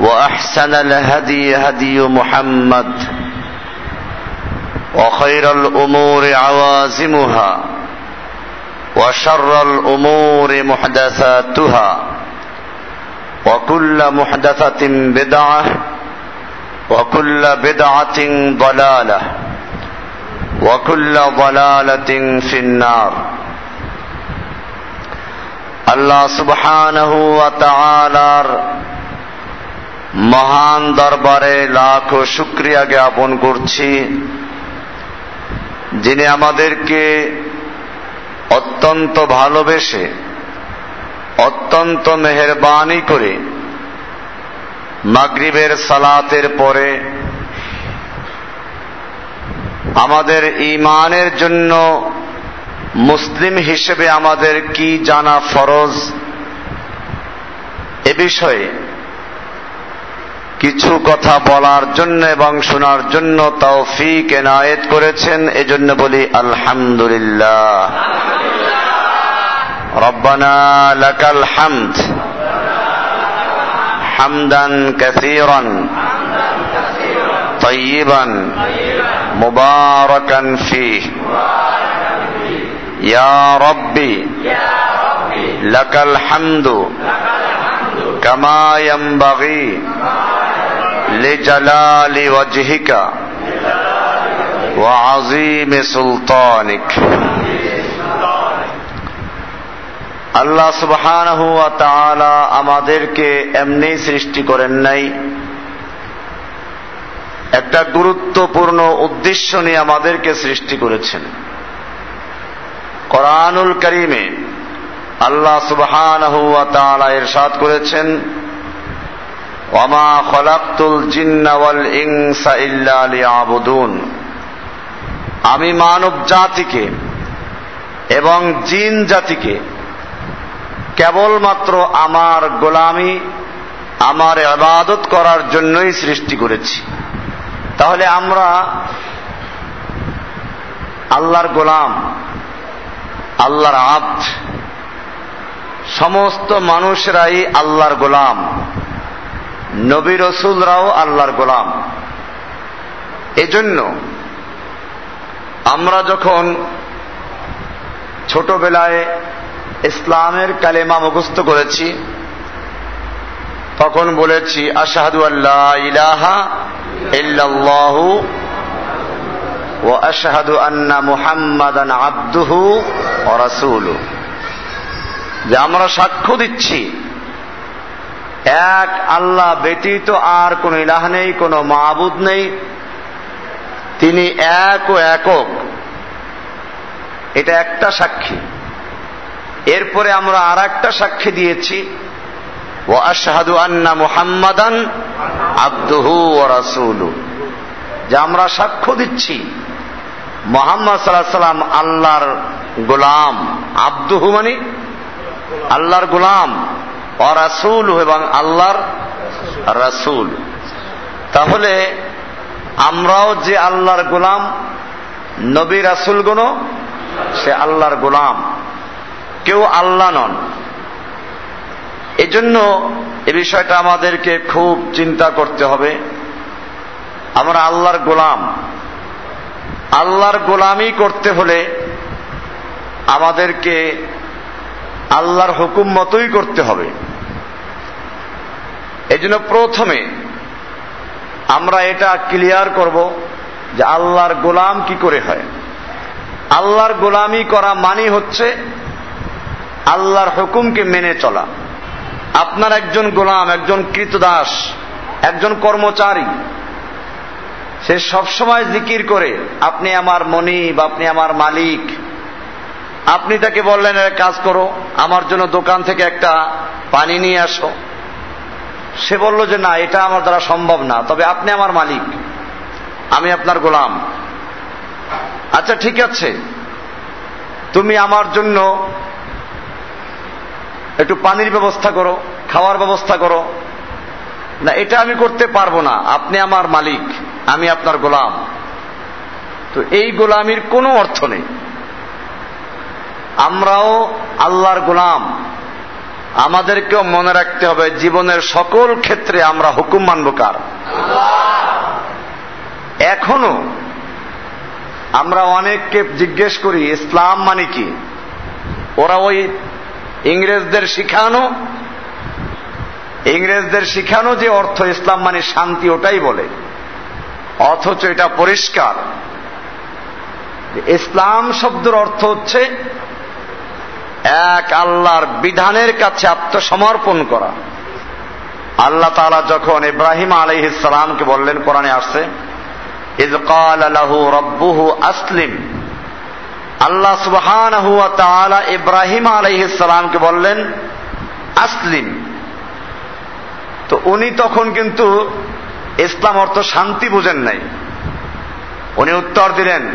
وأحسن الهدي هدي محمد وخير الأمور عوازمها وشر الأمور محدثاتها وكل محدثة بدعة وكل بدعة ضلالة وكل ضلالة في النار. الله سبحانه وتعالى মহান দরবারে লাখো শুক্রিয়া জ্ঞাপন করছি, যিনি আমাদেরকে অত্যন্ত ভালোবেসে, অত্যন্ত মেহরবানি করে মাগরিবের সালাতের পরে আমাদের ইমানের জন্য মুসলিম হিসেবে আমাদের কি জানা ফরজ? এ বিষয়ে কিছু কথা বলার জন্য এবং শোনার জন্য তৌফিক এনায়েত করেছেন এজন্য বলি আলহামদুলিল্লাহ ربنا لك الحمد حمدا كثيرا طيبا مباركا فيه يا ربي لك الحمد كما ينبغي لجلال وجهك وعظيم سلطانك আল্লাহ সুবহানাহু ওয়া তাআলা আমাদেরকে এমনি সৃষ্টি করেন নাই একটা গুরুত্বপূর্ণ উদ্দেশ্য নিয়ে আমাদেরকে সৃষ্টি করেছেন কোরআনুল করিমে আল্লাহ সুবহানাহু ওয়া তাআলা ইরশাদ করেছেন ওয়ামা ইনসা ইল্লা আমি মানব জাতিকে এবং জিন জাতিকে কেবলমাত্র আমার গোলামি, আমার আবাদত করার জন্যই সৃষ্টি করেছি। তাহলে আমরা আল্লাহর গোলাম, আল্লাহর আব্দ, সমস্ত মানুষরাই আল্লাহর গোলাম। নবী রসুলরাও আল্লাহর গোলাম। এজন্য আমরা যখন ছোটবেলায় ইসলামের কালেমা মুখস্থ করেছি, তখন বলেছি, আশাহাদু আল্লাহ ইলাহা ইল্লাল্লাহু ও আশাহাদু আন্না মুহাম্মাদান আব্দুহু ও রাসূলু যে আমরা সাক্ষ্য দিচ্ছি এক আল্লাহ ব্যতীত আর কোন ইলাহ নেই, কোন মাহবুদ নেই। তিনি এক ও একক। এটা একটা সাক্ষী। এরপরে আমরা আর একটা সাক্ষী দিয়েছি। ও আশাহাদু আন্না মুহাম্মাদান আব্দুহু ও রাসুলু। যে আমরা সাক্ষ্য দিচ্ছি। মোহাম্মদ সাল্লাহ সাল্লাম আল্লাহর গোলাম। আব্দুহু মানে আল্লাহর গোলাম। ও রাসুল এবং আল্লাহর রাসুল। তাহলে আমরাও যে আল্লাহর গোলাম, নবী রাসুল গুণ সে আল্লাহর গোলাম। কেউ আল্লাহ নন। এজন্য এ বিষয়টা আমাদেরকে খুব চিন্তা করতে হবে। আমরা আল্লাহর গোলাম। আল্লাহর গোলামি করতে হলে আমাদেরকে আল্লাহর হুকুম মতোই করতে হবে। এই জন্য প্রথমে আমরা এটা ক্লিয়ার করব যে আল্লাহর গোলাম কি করে হয়। আল্লাহর গোলামি করা মানি হচ্ছে আল্লাহর হুকুমকে মেনে চলা। আপনার একজন গোলাম, একজন কৃতদাস, একজন কর্মচারী, সে সবসময় জিকির করে, আপনি আমার মনিব, আপনি আমার মালিক। আপনি তাকে বললেন কাজ করো, আমার জন্য দোকান থেকে একটা পানি নিয়ে আসো। সে বলল যে না, এটা আমার দ্বারা সম্ভব না, তবে আপনি আমার মালিক, আমি আপনার গোলাম। আচ্ছা ঠিক আছে। তুমি আমার জন্য একটু পানির ব্যবস্থা করো, খাওয়ার ব্যবস্থা করো। না, এটা আমি করতে পারব না। আপনি আমার মালিক, আমি আপনার গোলাম। তো এই গোলামির কোনো অর্থ নেই। আমরাও আল্লাহর গোলাম। আমাদেরকেও মনে রাখতে হবে, জীবনের সকল ক্ষেত্রে আমরা হুকুম মানব কার? এখনও আমরা অনেককে জিজ্ঞেস করি, ইসলাম মানে কি? ওরা ওই ইংরেজদের শিখানো ইংরেজদের শিখানো যে অর্থ ইসলাম মানে শান্তি ওটাই বলে। অথচ এটা পরিষ্কার। ইসলাম শব্দের অর্থ হচ্ছে এক আল্লাহর বিধানের কাছে আত্মসমর্পণ করা। আল্লাহ তালা যখন ইব্রাহিম আলহ বললেন, কোরআনে আসছে আসলিম। আল্লাহ সুবহান ইব্রাহিম আলহ ইসলামকে বললেন, আসলিম। তো উনি তখন কিন্তু ইসলাম অর্থ শান্তি বুঝেন নাই। উনি উত্তর দিলেন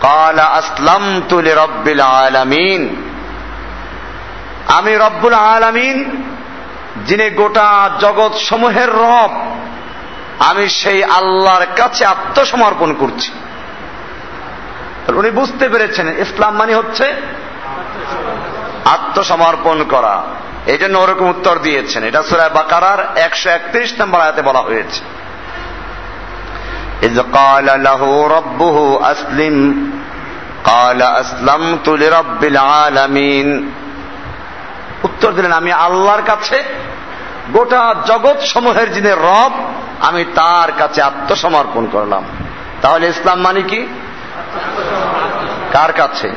কালা আসলাম তুলে রব্বিল আলামিন। আমি রব্বুল আলামিন যিনি গোটা জগৎ সমূহের রব আমি সেই আল্লাহর কাছে আত্মসমর্পণ করছি উনি বুঝতে পেরেছেন ইসলাম মানে হচ্ছে আত্মসমর্পণ করা এই জন্য ওরকম উত্তর দিয়েছেন এটা সুরায় বাকারার একশো একত্রিশ নম্বর আয়াতে বলা হয়েছে إذ قال له ربه أسلم قال أسلمت لرب العالمين উত্তর দিলেন, আমি আল্লাহর কাছে, গোটা জগৎ সমূহের যিনি রব, আমি তার কাছে আত্মসমর্পণ করলাম। তাহলে ইসলাম মানে কি? কার কাছে?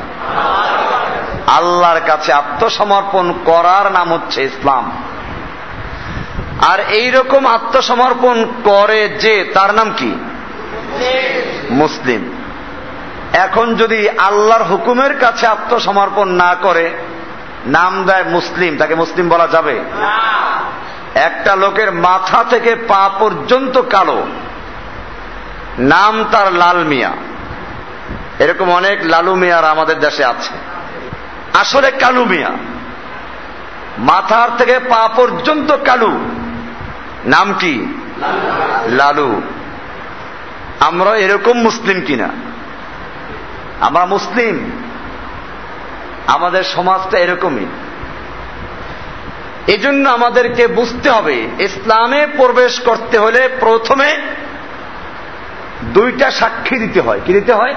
আল্লাহর কাছে আত্মসমর্পণ করার নাম হচ্ছে ইসলাম। আর এই রকম আত্মসমর্পণ করে যে, তার নাম কি? মুসলিম। এখন যদি আল্লাহর হুকুমের কাছে আত্মসমর্পণ না করে নাম দেয় মুসলিম, তাকে মুসলিম বলা যাবে। একটা লোকের মাথা থেকে পা পর্যন্ত কালো। নাম তার লাল মিয়া। এরকম অনেক লালু মিয়ার আমাদের দেশে আছে। আসলে কালু মিয়া। মাথার থেকে পা পর্যন্ত কালু। নাম কি? লালু। আমরা এরকম মুসলিম কিনা? আমরা মুসলিম। আমাদের সমাজটা এরকমই। এজন্য আমাদেরকে বুঝতে হবে ইসলামে প্রবেশ করতে হলে প্রথমে দুইটা সাক্ষী দিতে হয়। কি দিতে হয়?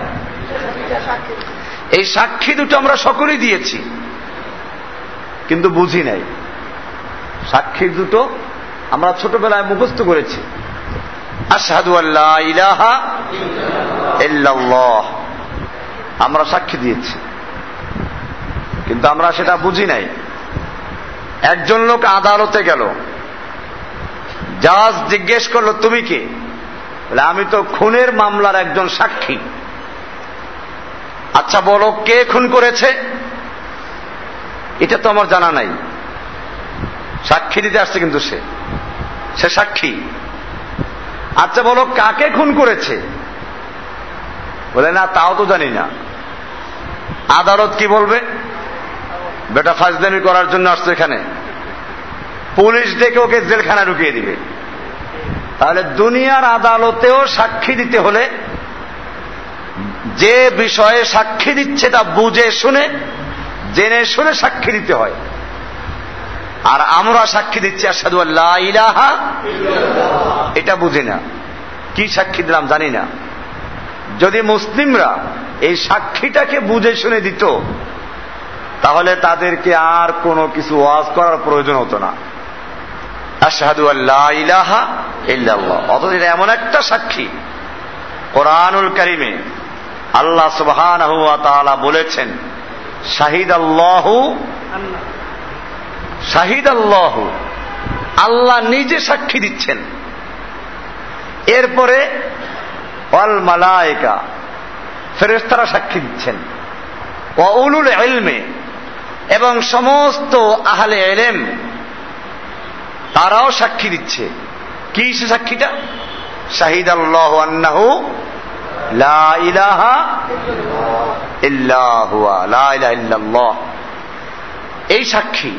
এই সাক্ষী দুটো আমরা সকলেই দিয়েছি কিন্তু বুঝি নাই। সাক্ষী দুটো আমরা ছোটবেলায় মুখস্থ করেছি। আশহাদু আল্লাহ ইলাহা ইল্লাল্লাহ। আমরা সাক্ষী দিয়েছি। কিন্তু আমরা সেটা বুঝি নাই। একজন লোক আদালতে গেল। জাজ জিজ্ঞেস করল, তুমি কে? বলে, আমি তো খুনের মামলার একজন সাক্ষী। আচ্ছা বলো, কে খুন করেছে? এটা তো আমার জানা নাই। সাক্ষী দিতে আসছে কিন্তু সে। সে সাক্ষী? আচ্ছা বলো, কাকে খুন করেছে? বলে, না, তাও তো জানি না। আদালত কি বলবে? বেটা ফাজদামি করার জন্য আসছে এখানে। পুলিশ ডেকে ওকে জেলখানা ঢুকিয়ে দিবে। তাহলে দুনিয়ার আদালতেও সাক্ষী দিতে হলে যে বিষয়ে সাক্ষী দিচ্ছে তা বুঝে শুনে, জেনে শুনে সাক্ষী দিতে হয়। আর আমরা সাক্ষী দিচ্ছি আসাদু আল্লাহ ইলাহা এটা বুঝি না। কি সাক্ষী দিলাম জানি না। যদি মুসলিমরা এই সাক্ষীটাকে বুঝে শুনে দিত তাহলে তাদেরকে আর কোনো কিছু ওয়াজ করার প্রয়োজন হতো না। আল্লাহ ইলাহা অথচ এটা এমন একটা সাক্ষী। কোরআনুল করিমে আল্লাহ সুবহান বলেছেন শাহিদ আল্লাহ শাহিদ আল্লাহ আল্লাহ নিজে সাক্ষী দিচ্ছেন। এরপরে অল মালায়িকা ফেরেস্তারা সাক্ষী দিচ্ছেন। উলুল এলমে এবং সমস্ত আহলে এলেম, তারাও সাক্ষী দিচ্ছে। কি সে সাক্ষীটা? শাহিদ আল্লাহ আন্নাহু এই সাক্ষী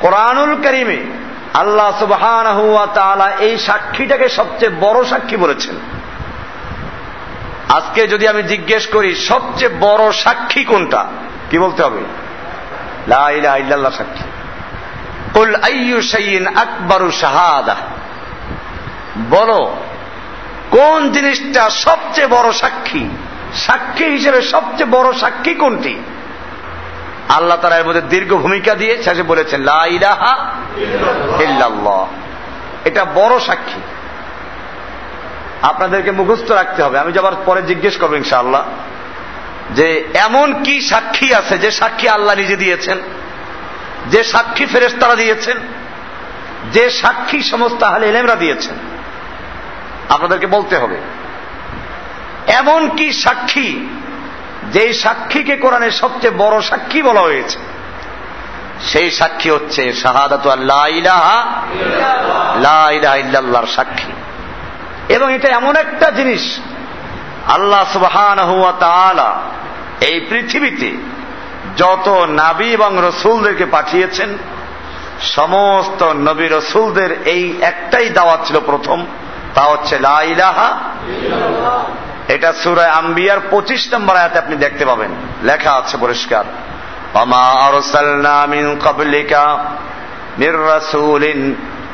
কোরআনুল করিমে আল্লাহ সুবহানাহু ওয়া এই সাক্ষীটাকে সবচেয়ে বড় সাক্ষী বলেছেন। আজকে যদি আমি জিজ্ঞেস করি, সবচেয়ে বড় সাক্ষী কোনটা? কি বলতে হবে? লা ইলাহা ইল্লাল্লাহ সাক্ষী কুল আইয়ু শাইইন আকবারু শাহাদা। বলো, কোন জিনিসটা সবচেয়ে বড় সাক্ষী? সাক্ষী হিসেবে সবচেয়ে বড় সাক্ষী কোনটি? আল্লাহ তারা এর মধ্যে দীর্ঘ ভূমিকা দিয়ে শেষে বলেছেন এটা বড় সাক্ষী। আপনাদেরকে মুখস্থ রাখতে হবে। আমি যাবার পরে জিজ্ঞেস করব ইনশাআল্লাহ। যে এমন কি সাক্ষী আছে যে সাক্ষী আল্লাহ নিজে দিয়েছেন? যে সাক্ষী ফেরেস্তারা দিয়েছেন? যে সাক্ষী সমস্ত আহলে এলেমরা দিয়েছেন? আপনাদেরকে বলতে হবে, এমন কি সাক্ষী যেই সাক্ষীকে কোরআনের সবচেয়ে বড় সাক্ষী বলা হয়েছে? সেই সাক্ষী হচ্ছে শাহাদাত সাক্ষী। এবং এটা এমন একটা জিনিস আল্লাহ তাআলা এই পৃথিবীতে যত নাবী এবং রসুলদেরকে পাঠিয়েছেন, সমস্ত নবী রসুলদের এই একটাই দাওয়াত ছিল প্রথম, তা হচ্ছে লা ইলাহা এটা সুরায় আম্বিয়ার পঁচিশ নম্বর আয়াতে আপনি দেখতে পাবেন। লেখা আছে পরিষ্কার। অমা আরসালনা মিন ক্বাবলিকা মির রাসূলিন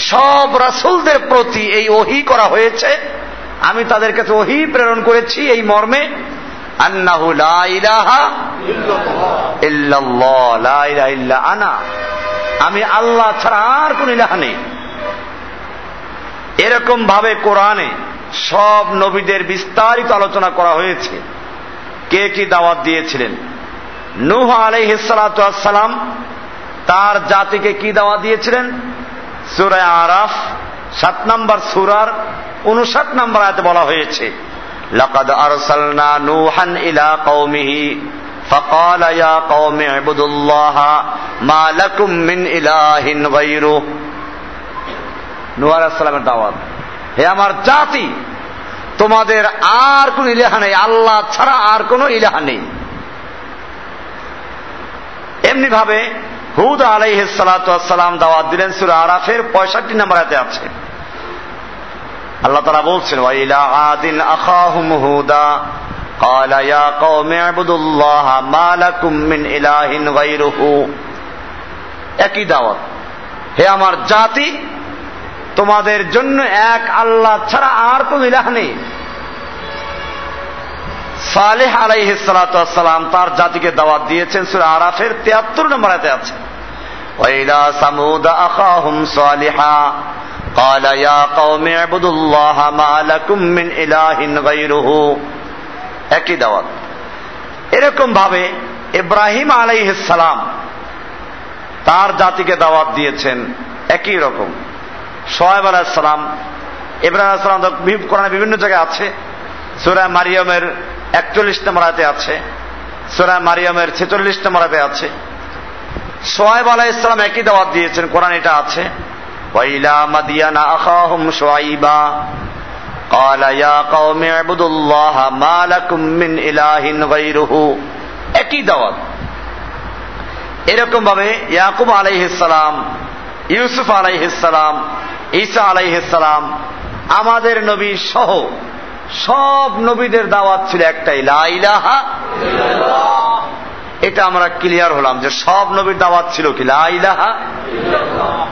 সব রাসুলদের প্রতি এই ওহি করা হয়েছে। আমি তাদের কাছে ওহি প্রেরণ করেছি এই মর্মে আনা। আমি আল্লাহ ছাড়া আর কোন ইলাহা নেই। এরকম ভাবে কোরআনে সব নবীদের বিস্তারিত আলোচনা করা হয়েছে। কে কি দাওয়াত দিয়েছিলেন? নুহ আলাইহিসালাম তার জাতিকে কি দাওয়াত দিয়েছিলেন? সুরায় আরাফ সাত নম্বর সুরার উনষাট নম্বর আয়তে বলা হয়েছে لقد أرسلنا نوحا إلى قومه فقال يا قوم اعبدوا الله ما لكم من إله غيره নূহ আলাইহিস সালামের দাওয়াত হে আমার জাতি তোমাদের আর কোন ইলাহা নেই আল্লাহ ছাড়া আর কোন ইলাহা নেই এমনি ভাবে হুদ আলাইহালাম দাওয়াত দিলেন সুর আরাফের পঁয়ষট্টি নম্বর হাতে আছে আল্লাহ তারা বলছেন ওয়াইলা আদিন আখাহুম হুদা قال يا قوم اعبدوا الله ما لكم من إله غيره একই দাওয়াত হে আমার জাতি তোমাদের জন্য এক আল্লাহ ছাড়া আর কোন ইলাহ নেই সালেহ আলাইহিসালাম তার জাতিকে দাওয়াত দিয়েছেন সুর আরাফের তিয়াত্তর নম্বর আয়াতে আছে ওয়াইলা সামুদ আখাহুম সালিহা قال يا قوم اعبدوا الله ما لكم من إله غيره একই দাওয়াত এরকম ভাবে ইব্রাহিম আলাইহিসালাম তার জাতিকে দাওয়াত দিয়েছেন একই রকম সোহেব আলাহিসাম ইব্রাহিম আলাহিসাম কোরআনে বিভিন্ন জায়গায় আছে সুরা মারিয়মের একচল্লিশ নম্বর আয়তে আছে সুরা মারিয়মের ছেচল্লিশ নম্বর আয়তে আছে সোহেব আলাহ ইসলাম একই দাওয়াত দিয়েছেন কোরআন এটা আছে ওয়াইলা মাদিয়ানা আখাহুম শুআইবা قال يا قوم اعبدوا الله ما لكم من إله غيره একই দাওয়াত এরকম ভাবে ইয়াকুব আলাইহিসসালাম ইউসুফ আলাইহিসসালাম ঈসা আলাইহিসসালাম আমাদের নবী সহ সব নবীদের দাওয়াত ছিল একটাই লাইলাহা এটা আমরা ক্লিয়ার হলাম যে সব নবীর দাওয়াত ছিল কি লাইলাহা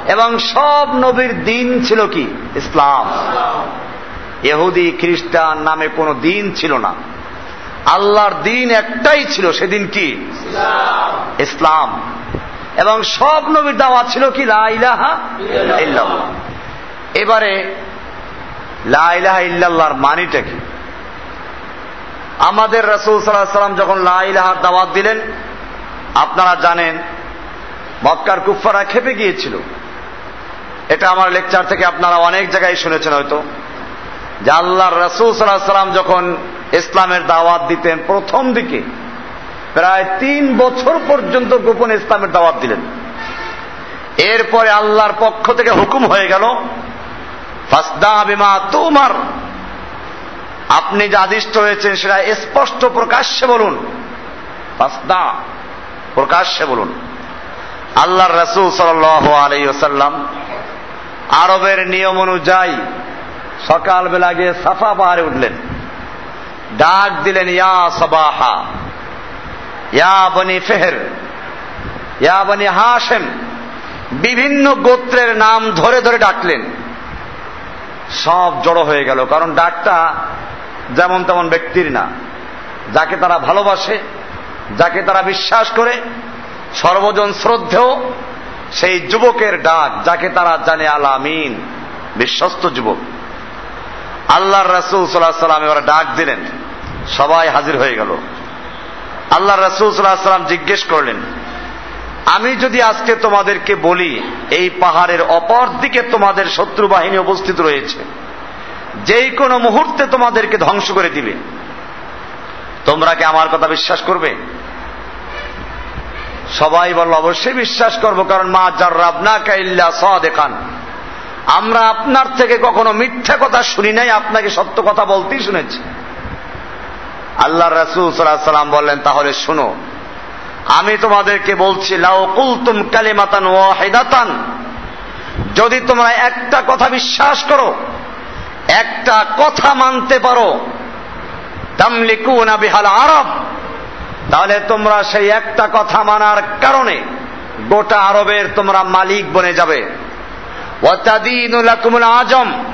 এবং সব নবীর দিন ছিল কি, ইসলাম। এহুদি খ্রিস্টান নামে কোনো দিন ছিল না। আল্লাহর দিন একটাই ছিল, সেদিন কি? ইসলাম। এবং সব নবীর দাওয়া ছিল কি লাইলাহা এবারে লাইলাহা ইল্লাল্লাহর মানিটা কি? আমাদের রসুল সাল্লাহ সাল্লাম যখন লাইলাহার দাওয়াত দিলেন, আপনারা জানেন, মক্কার কুফারা খেপে গিয়েছিল। এটা আমার লেকচার থেকে আপনারা অনেক জায়গায় শুনেছেন হয়তো। যে আল্লাহর রসুল সাল্লাহ সাল্লাম যখন ইসলামের দাওয়াত দিতেন প্রথম দিকে, প্রায় তিন বছর পর্যন্ত গোপন ইসলামের দাওয়াত দিলেন। এরপরে আল্লাহর পক্ষ থেকে হুকুম হয়ে গেল তোমার। আপনি যে আদিষ্ট হয়েছেন সেটা স্পষ্ট প্রকাশ্যে বলুন। ফাসদা প্রকাশ্যে বলুন। আল্লাহর রসুল সাল আলাই ওসাল্লাম আরবের নিয়ম অনুযায়ী সকালবেলা গিয়ে সাফা পাহাড়ে উঠলেন। ডাক দিলেন, ইয়া সবাহা, ইয়া বনি ফেহের, ইয়া বনি হাসেম বিভিন্ন গোত্রের নাম ধরে ধরে ডাকলেন। সব জড়ো হয়ে গেল। কারণ ডাকটা যেমন তেমন ব্যক্তির না। যাকে তারা ভালোবাসে, যাকে তারা বিশ্বাস করে, সর্বজন শ্রদ্ধেয়, সেই যুবকের ডাক, যাকে তারা জানে আলামিন বিশ্বস্ত যুবক। আল্লাহর রসুল সাল্লাহ সাল্লাম এবার ডাক দিলেন। সবাই হাজির হয়ে গেল। আল্লাহ রসুল সাল্লাহ সাল্লাম জিজ্ঞেস করলেন আমি যদি আজকে তোমাদেরকে বলি, এই পাহাড়ের অপর দিকে তোমাদের শত্রু বাহিনী উপস্থিত রয়েছে, যেই কোনো মুহূর্তে তোমাদেরকে ধ্বংস করে দিবে। তোমরা কি আমার কথা বিশ্বাস করবে? সবাই বলল, অবশ্যই বিশ্বাস করব, কারণ মা জার্রাব রাবনা কাইল্লা স দেখান আমরা আপনার থেকে কখনো মিথ্যা কথা শুনি নাই, আপনাকে সত্য কথা বলতেই শুনেছি। আল্লাহ রসুল সাল্লাম বললেন, তাহলে শুনো আমি তোমাদেরকে বলছি লাও কুলতুম কালিমাতান ওয়াহিদাতান। যদি তোমরা একটা কথা বিশ্বাস করো, একটা কথা মানতে পারো, তামলিকুনা বিহাল আরব, তাহলে তোমরা সেই একটা কথা মানার কারণে গোটা আরবের তোমরা মালিক বনে যাবে। ওয়াতাদিনুলাকুমুল আজম,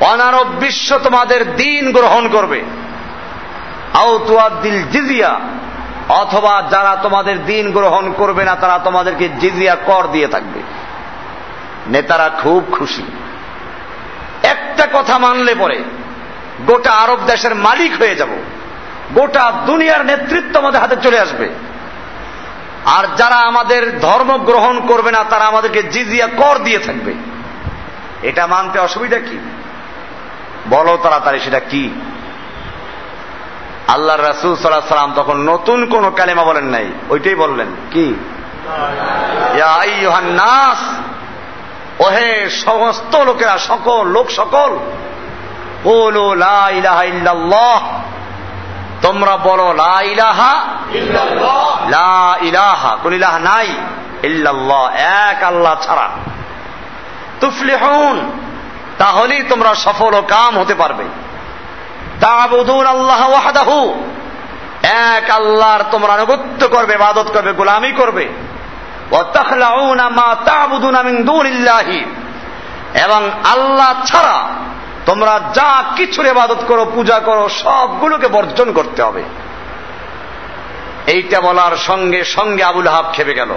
অনারব বিশ্ব তোমাদের দিন গ্রহণ করবে। আউতুয়াদ্দিল জিজিয়া অথবা যারা তোমাদের দিন গ্রহণ করবে না, তারা তোমাদেরকে জিজিয়া কর দিয়ে থাকবে। নেতারা খুব খুশি। একটা কথা মানলে পরে গোটা আরব দেশের মালিক হয়ে যাব। গোটা দুনিয়ার নেতৃত্ব আমাদের হাতে চলে আসবে। আর যারা আমাদের ধর্ম গ্রহণ করবে না, তারা আমাদেরকে জিজিয়া কর দিয়ে থাকবে। এটা মানতে অসুবিধা কি? বলো তাড়াতাড়ি, সেটা কি? আল্লাহ রাসুল সাল্লাহ সাল্লাম তখন নতুন কোন কালেমা বলেন নাই। ওইটাই বললেন। কি? নাস, ওহে সমস্ত লোকেরা সকল, লোক সকল তোমরা বলো লা ইলাহা লা ইলাহা কোন ইলাহা নাই, ইল্লাল্লাহ, এক আল্লাহ ছাড়া। তুফলিহুন, তাহলেই তোমরা সফল ও কাম হতে পারবে। আল্লাহ এক আল্লাহর তোমরা আনুগত্য করবে, ইবাদত করবে, গোলামি করবে। এবং আল্লাহ ছাড়া তোমরা যা কিছুর ইবাদত করো, পূজা করো, সবগুলোকে বর্জন করতে হবে। এইটা বলার সঙ্গে সঙ্গে আবুল হাব খেপে গেল।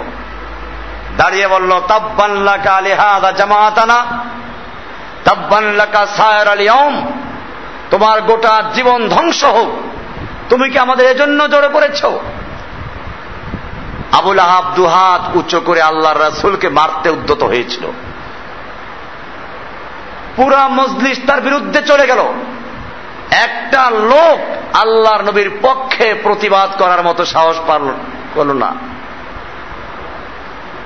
দাঁড়িয়ে বলল তাব্বাল্লাকা আলিহাদা জামাতানা তাব্বাল্লাকা সায়র আলিয়ম তোমার গোটা জীবন ধ্বংস হোক। তুমি কি আমাদের এজন্য জড়ো করেছ? আবুল আহাব দুহাত উচ্চ করে আল্লাহ রাসুলকে মারতে উদ্যত হয়েছিল। পুরা মজলিস তার বিরুদ্ধে চলে গেল। একটা লোক আল্লাহর নবীর পক্ষে প্রতিবাদ করার মতো সাহস পাল করল না।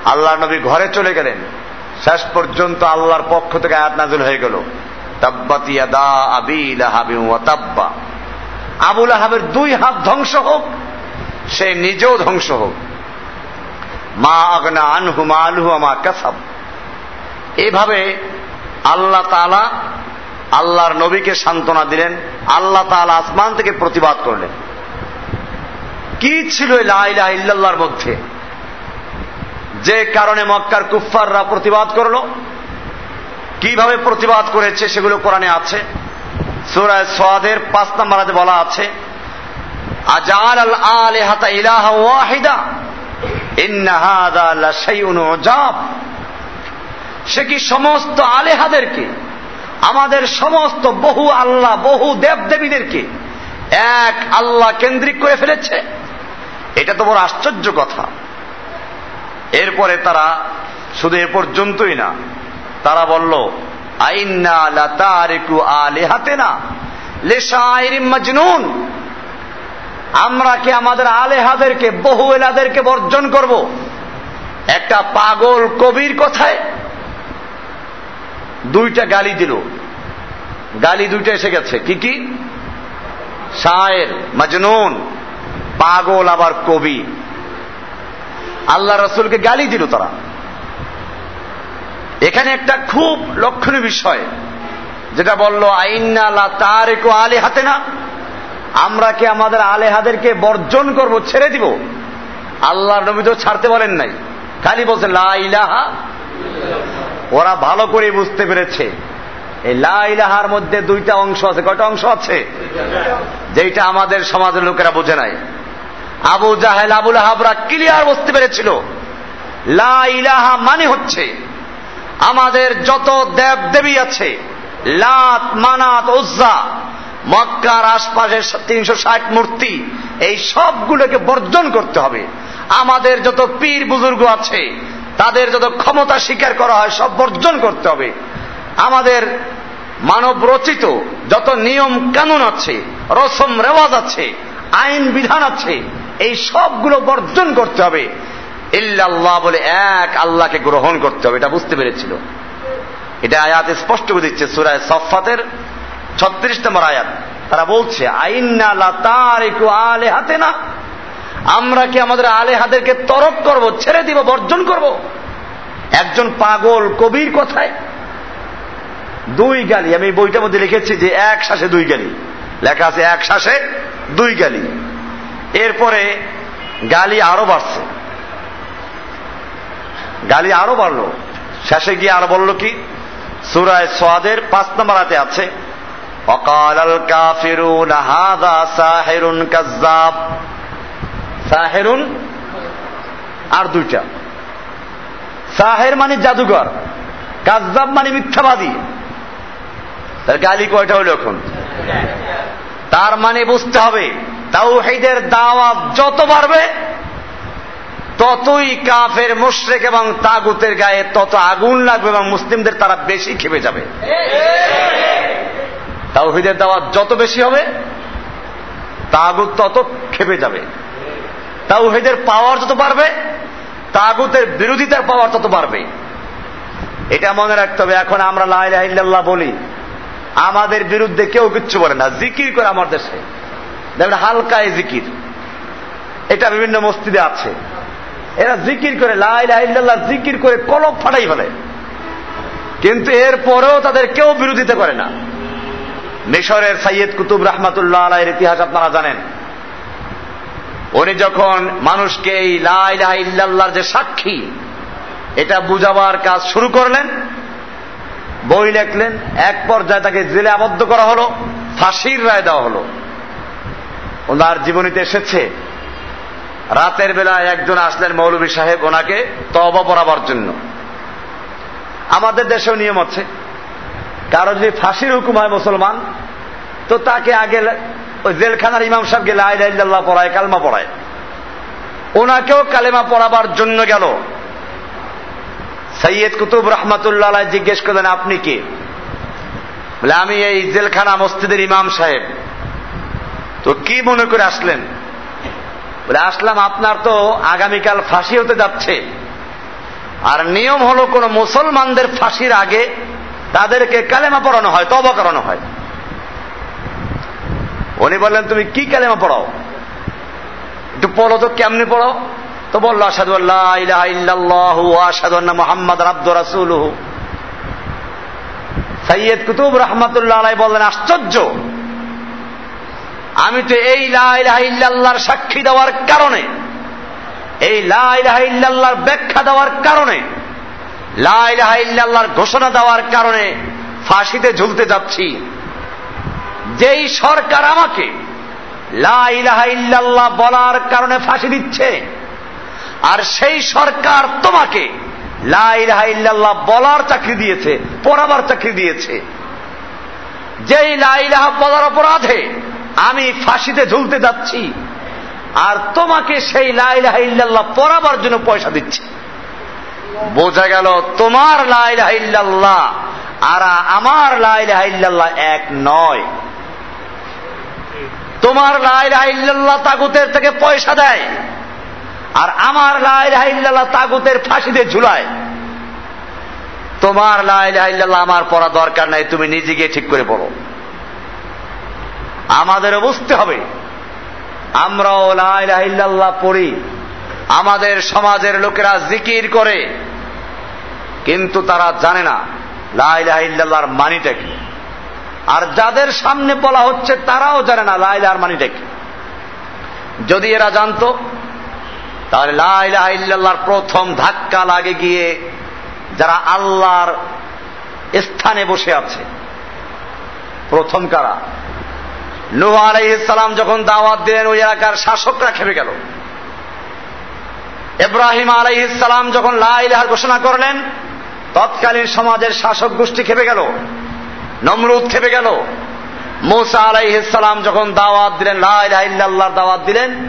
আল্লাহ নবী ঘরে চলে গেলেন। শেষ পর্যন্ত আল্লাহর পক্ষ থেকে আয়াত নাজুল হয়ে গেল। আবুল আহাবের দুই হাত ধ্বংস হোক, সে নিজেও ধ্বংস হোক। মা আগনা আনহু মা আলহু আমা কাসাব। এভাবে আল্লাহ তালা আল্লাহর নবীকে সান্ত্বনা দিলেন, আল্লাহ তাআলা আসমান থেকে প্রতিবাদ করলেন। কি ছিল লাইলাহ ইল্লাল্লাহর মধ্যে? যে কারণে মক্কার কুফফাররা প্রতিবাদ করল কীভাবে প্রতিবাদ করেছে সেগুলো কোরআনে আছে। সুরায় সোয়াদের পাঁচ নম্বরাতে বলা আছে, আজাল আল আলেহাতা ইলাহা ওয়াহিদা সে কি সমস্ত আলেহাদেরকে, আমাদের সমস্ত বহু আল্লাহ, বহু দেব দেবীদেরকে এক আল্লাহ কেন্দ্রিক করে ফেলেছে? এটা তো বড় আশ্চর্য কথা। এরপরে তারা শুধু এ পর্যন্তই না তারা বলল, আইন্না আমরা কি আমাদের আলেহাদেরকে, বহু এলাদেরকে বর্জন করব? একটা পাগল কবির কথায় দুইটা গালি দিল। গালি দুইটা এসে গেছে। কি কি? শায়ের, মাজনুন, পাগল আবার কবি। আল্লাহ রসুলকে গালি দিল তারা। এখানে একটা খুব লক্ষণীয় বিষয়, যেটা বলল, আইন্না তার আলে হাতে না আমরা কি আমাদের আলেহাদেরকে বর্জন করব, ছেড়ে দিব? আল্লাহ নবী তো ছাড়তে বলেন নাই। খালি বলছে, লা ইলাহা ওরা ভালো করে বুঝতে পেরেছে। এই লা ইলাহার মধ্যে দুইটা অংশ আছে। কয়টা অংশ আছে? যেটা আমাদের সমাজের লোকেরা বোঝে নাই। আবু জাহেল, আবুল হাবরা ক্লিয়ার বুঝতে পেরেছিল। লা ইলাহা মানে হচ্ছে আমাদের যত দেব দেবী আছে, লাত, মানাত, উজ্জা, মক্কার আশপাশের তিনশো ষাট মূর্তি, এই সবগুলোকে বর্জন করতে হবে। আমাদের যত পীর বুজুর্গ আছে, তাদের যত ক্ষমতা স্বীকার করা হয়, সব বর্জন করতে হবে। আমাদের মানব রচিত যত নিয়ম কানুন আছে, রসম রেওয়াজ আছে, আইন বিধান আছে, এই সবগুলো বর্জন করতে হবে। ইল্লাল্লাহ বলে এক আল্লাহকে গ্রহণ করতে হবে, এটা বুঝতে পেরেছিল। এটা আয়াত স্পষ্ট করে দিচ্ছে, সুরায় সফাতের ছত্রিশ নম্বর আয়াত। তারা বলছে, আইন্না আলে হাতে না আমরা কি আমাদের আলে হাতেরকে তরক করব, ছেড়ে দিব, বর্জন করব? একজন পাগল কবির কথায় দুই গালি। আমি বইটার মধ্যে লিখেছি যে এক শ্বাসে দুই গালি। লেখা আছে, এক শ্বাসে দুই গালি। এরপরে গালি আরও বাড়ছে। গালি আরও বাড়লো। শেষে গিয়ে আরও বলল কি? সুরায় সোয়াদের পাঁচ নম্বর হাতে আছে অকাল কাফিরুন হাদা সাহেরুন কাজ্জাব। সাহেরুন আর দুইটা। সাহের মানে জাদুঘর, কাজ্জাব মানে মিথ্যাবাদী। গালি কয়টা হলো এখন? তার মানে বুঝতে হবে, তাওহিদের দাওয়াত যত বাড়বে ততই কাফের, মুশরেক এবং তাগুতের গায়ে তত আগুন লাগবে এবং মুসলিমদের তারা বেশি খেপে যাবে। তাওহিদের দাওয়াত যত বেশি হবে, তাগুত তত খেপে যাবে। তাওহিদের পাওয়ার যত বাড়বে, তাগুতের বিরোধিতার পাওয়ার তত বাড়বে। এটা মনে রাখতে হবে, এখন আমরা লাইল্লাহ বলি, আমাদের বিরুদ্ধে কেউ কিচ্ছু বলে না, জিকির করে আমার দেশে। দেখবেন হালকায় জিকির। এটা বিভিন্ন মসজিদে আছে। এরা জিকির করে লাইল্লাহ জিকির করে কলপ ফাটাই ফেলে। কিন্তু এর পরেও তাদের কেউ বিরোধিতা করে না। মিশরের সাইয়দ কুতুব রহমাতুল্লাহ আলাইয়ের ইতিহাস আপনারা জানেন। উনি যখন মানুষকে এই লাইলাহ ইল্লাল্লাহর যে সাক্ষী, এটা বুঝাবার কাজ শুরু করলেন, বই লেখলেন, এক পর্যায়ে তাকে জেলে আবদ্ধ করা হলো, ফাঁসির রায় দেওয়া হলো। ওনার জীবনীতে এসেছে রাতের বেলায় একজন আসলেন মৌলভী সাহেব ওনাকে তবা পড়াবার জন্য। আমাদের দেশেও নিয়ম আছে। কারও যদি ফাঁসির হুকুম হয় মুসলমান, তো তাকে আগে ওই জেলখানার ইমাম সাহেবকে লাইল্লাহ পড়ায়, কালমা পড়ায়। ওনাকেও কালেমা পড়াবার জন্য গেল। সৈয়দ কুতুব রহমাতুল্লাহ জিজ্ঞেস করলেন, আপনি কে? বলে, আমি এই জেলখানা মসজিদের ইমাম সাহেব। তো কি মনে করে আসলেন? বলে, আসলাম, আপনার তো আগামীকাল ফাঁসি হতে যাচ্ছে। আর নিয়ম হলো, কোন মুসলমানদের ফাঁসির আগে তাদেরকে কালেমা পড়ানো হয় তবা করানো হয়। উনি বললেন, তুমি কি কালেমা পড়াও? একটু পড়ো তো, কেমনি পড়ো তো বলল আসাদু আল্লাহ আব্দ রাসুল সৈয়দ কুতুব রহমতুল্লাহ বললেন, আশ্চর্য! আমি তো এই লাইলাহার সাক্ষী দেওয়ার কারণে, এই লাইলাহার ব্যাখ্যা দেওয়ার কারণে লাইলাহার ঘোষণা দেওয়ার কারণে ফাঁসিতে ঝুলতে যাচ্ছি। যেই সরকার আমাকে লাইলাহাইল্লাহ বলার কারণে ফাঁসি দিচ্ছে, আর সেই সরকার তোমাকে লাইলাহাইল্লাহ বলার চাকরি দিয়েছে, পড়াবার চাকরি দিয়েছে। যেই লাইলাহ বলার অপরাধে আমি ফাঁসিতে ঝুলতে যাচ্ছি। আর তোমাকে সেই লাইলাহাইল্লাহ পড়াবার জন্য পয়সা দিচ্ছে। বোঝা গেল তোমার লাইলাহাইল্লাহ আর আমার লাইলাহাইল্লাহ এক নয়। তোমার লাইলাহাইল্লাহ তাগুতের থেকে পয়সা দেয় আর আমার লাইলাহাইল্লাহ তাগুতের ফাঁসিতে ঝুলায়। তোমার লাইলাহাইল্লাহ আমার পড়া দরকার নাই, তুমি নিজে গিয়ে ঠিক করে পড়ো। আমাদেরও বুঝতে হবে। আমরাও লাইলাহাইল্লাহ পড়ি। আমাদের সমাজের লোকেরা জিকির করে। কিন্তু তারা জানে না লাইলাহাইল্লাহর মানিটা কি। আর যাদের সামনে বলা হচ্ছে তারাও জানে না লাইলার মানিটা কি। যদি এরা জানতো, তাহলে লাইলাহাইল্লাহর প্রথম ধাক্কা লাগে গিয়ে যারা আল্লাহর স্থানে বসে আছে। প্রথম কারা? নুহ আলাইসালাম যখন দাওয়াত দিলেন, ওই এলাকার শাসকরা খেপে গেল। ইব্রাহিম আলাইসালাম যখন লাইলাহার ঘোষণা করলেন, তৎকালীন সমাজের শাসক গোষ্ঠী খেপে গেল, নমরুদ খেপে গেল। মৌসা আলাইসালাম যখন দাওয়াত দিলেন লাইলাহ দাওয়াত দিলেন,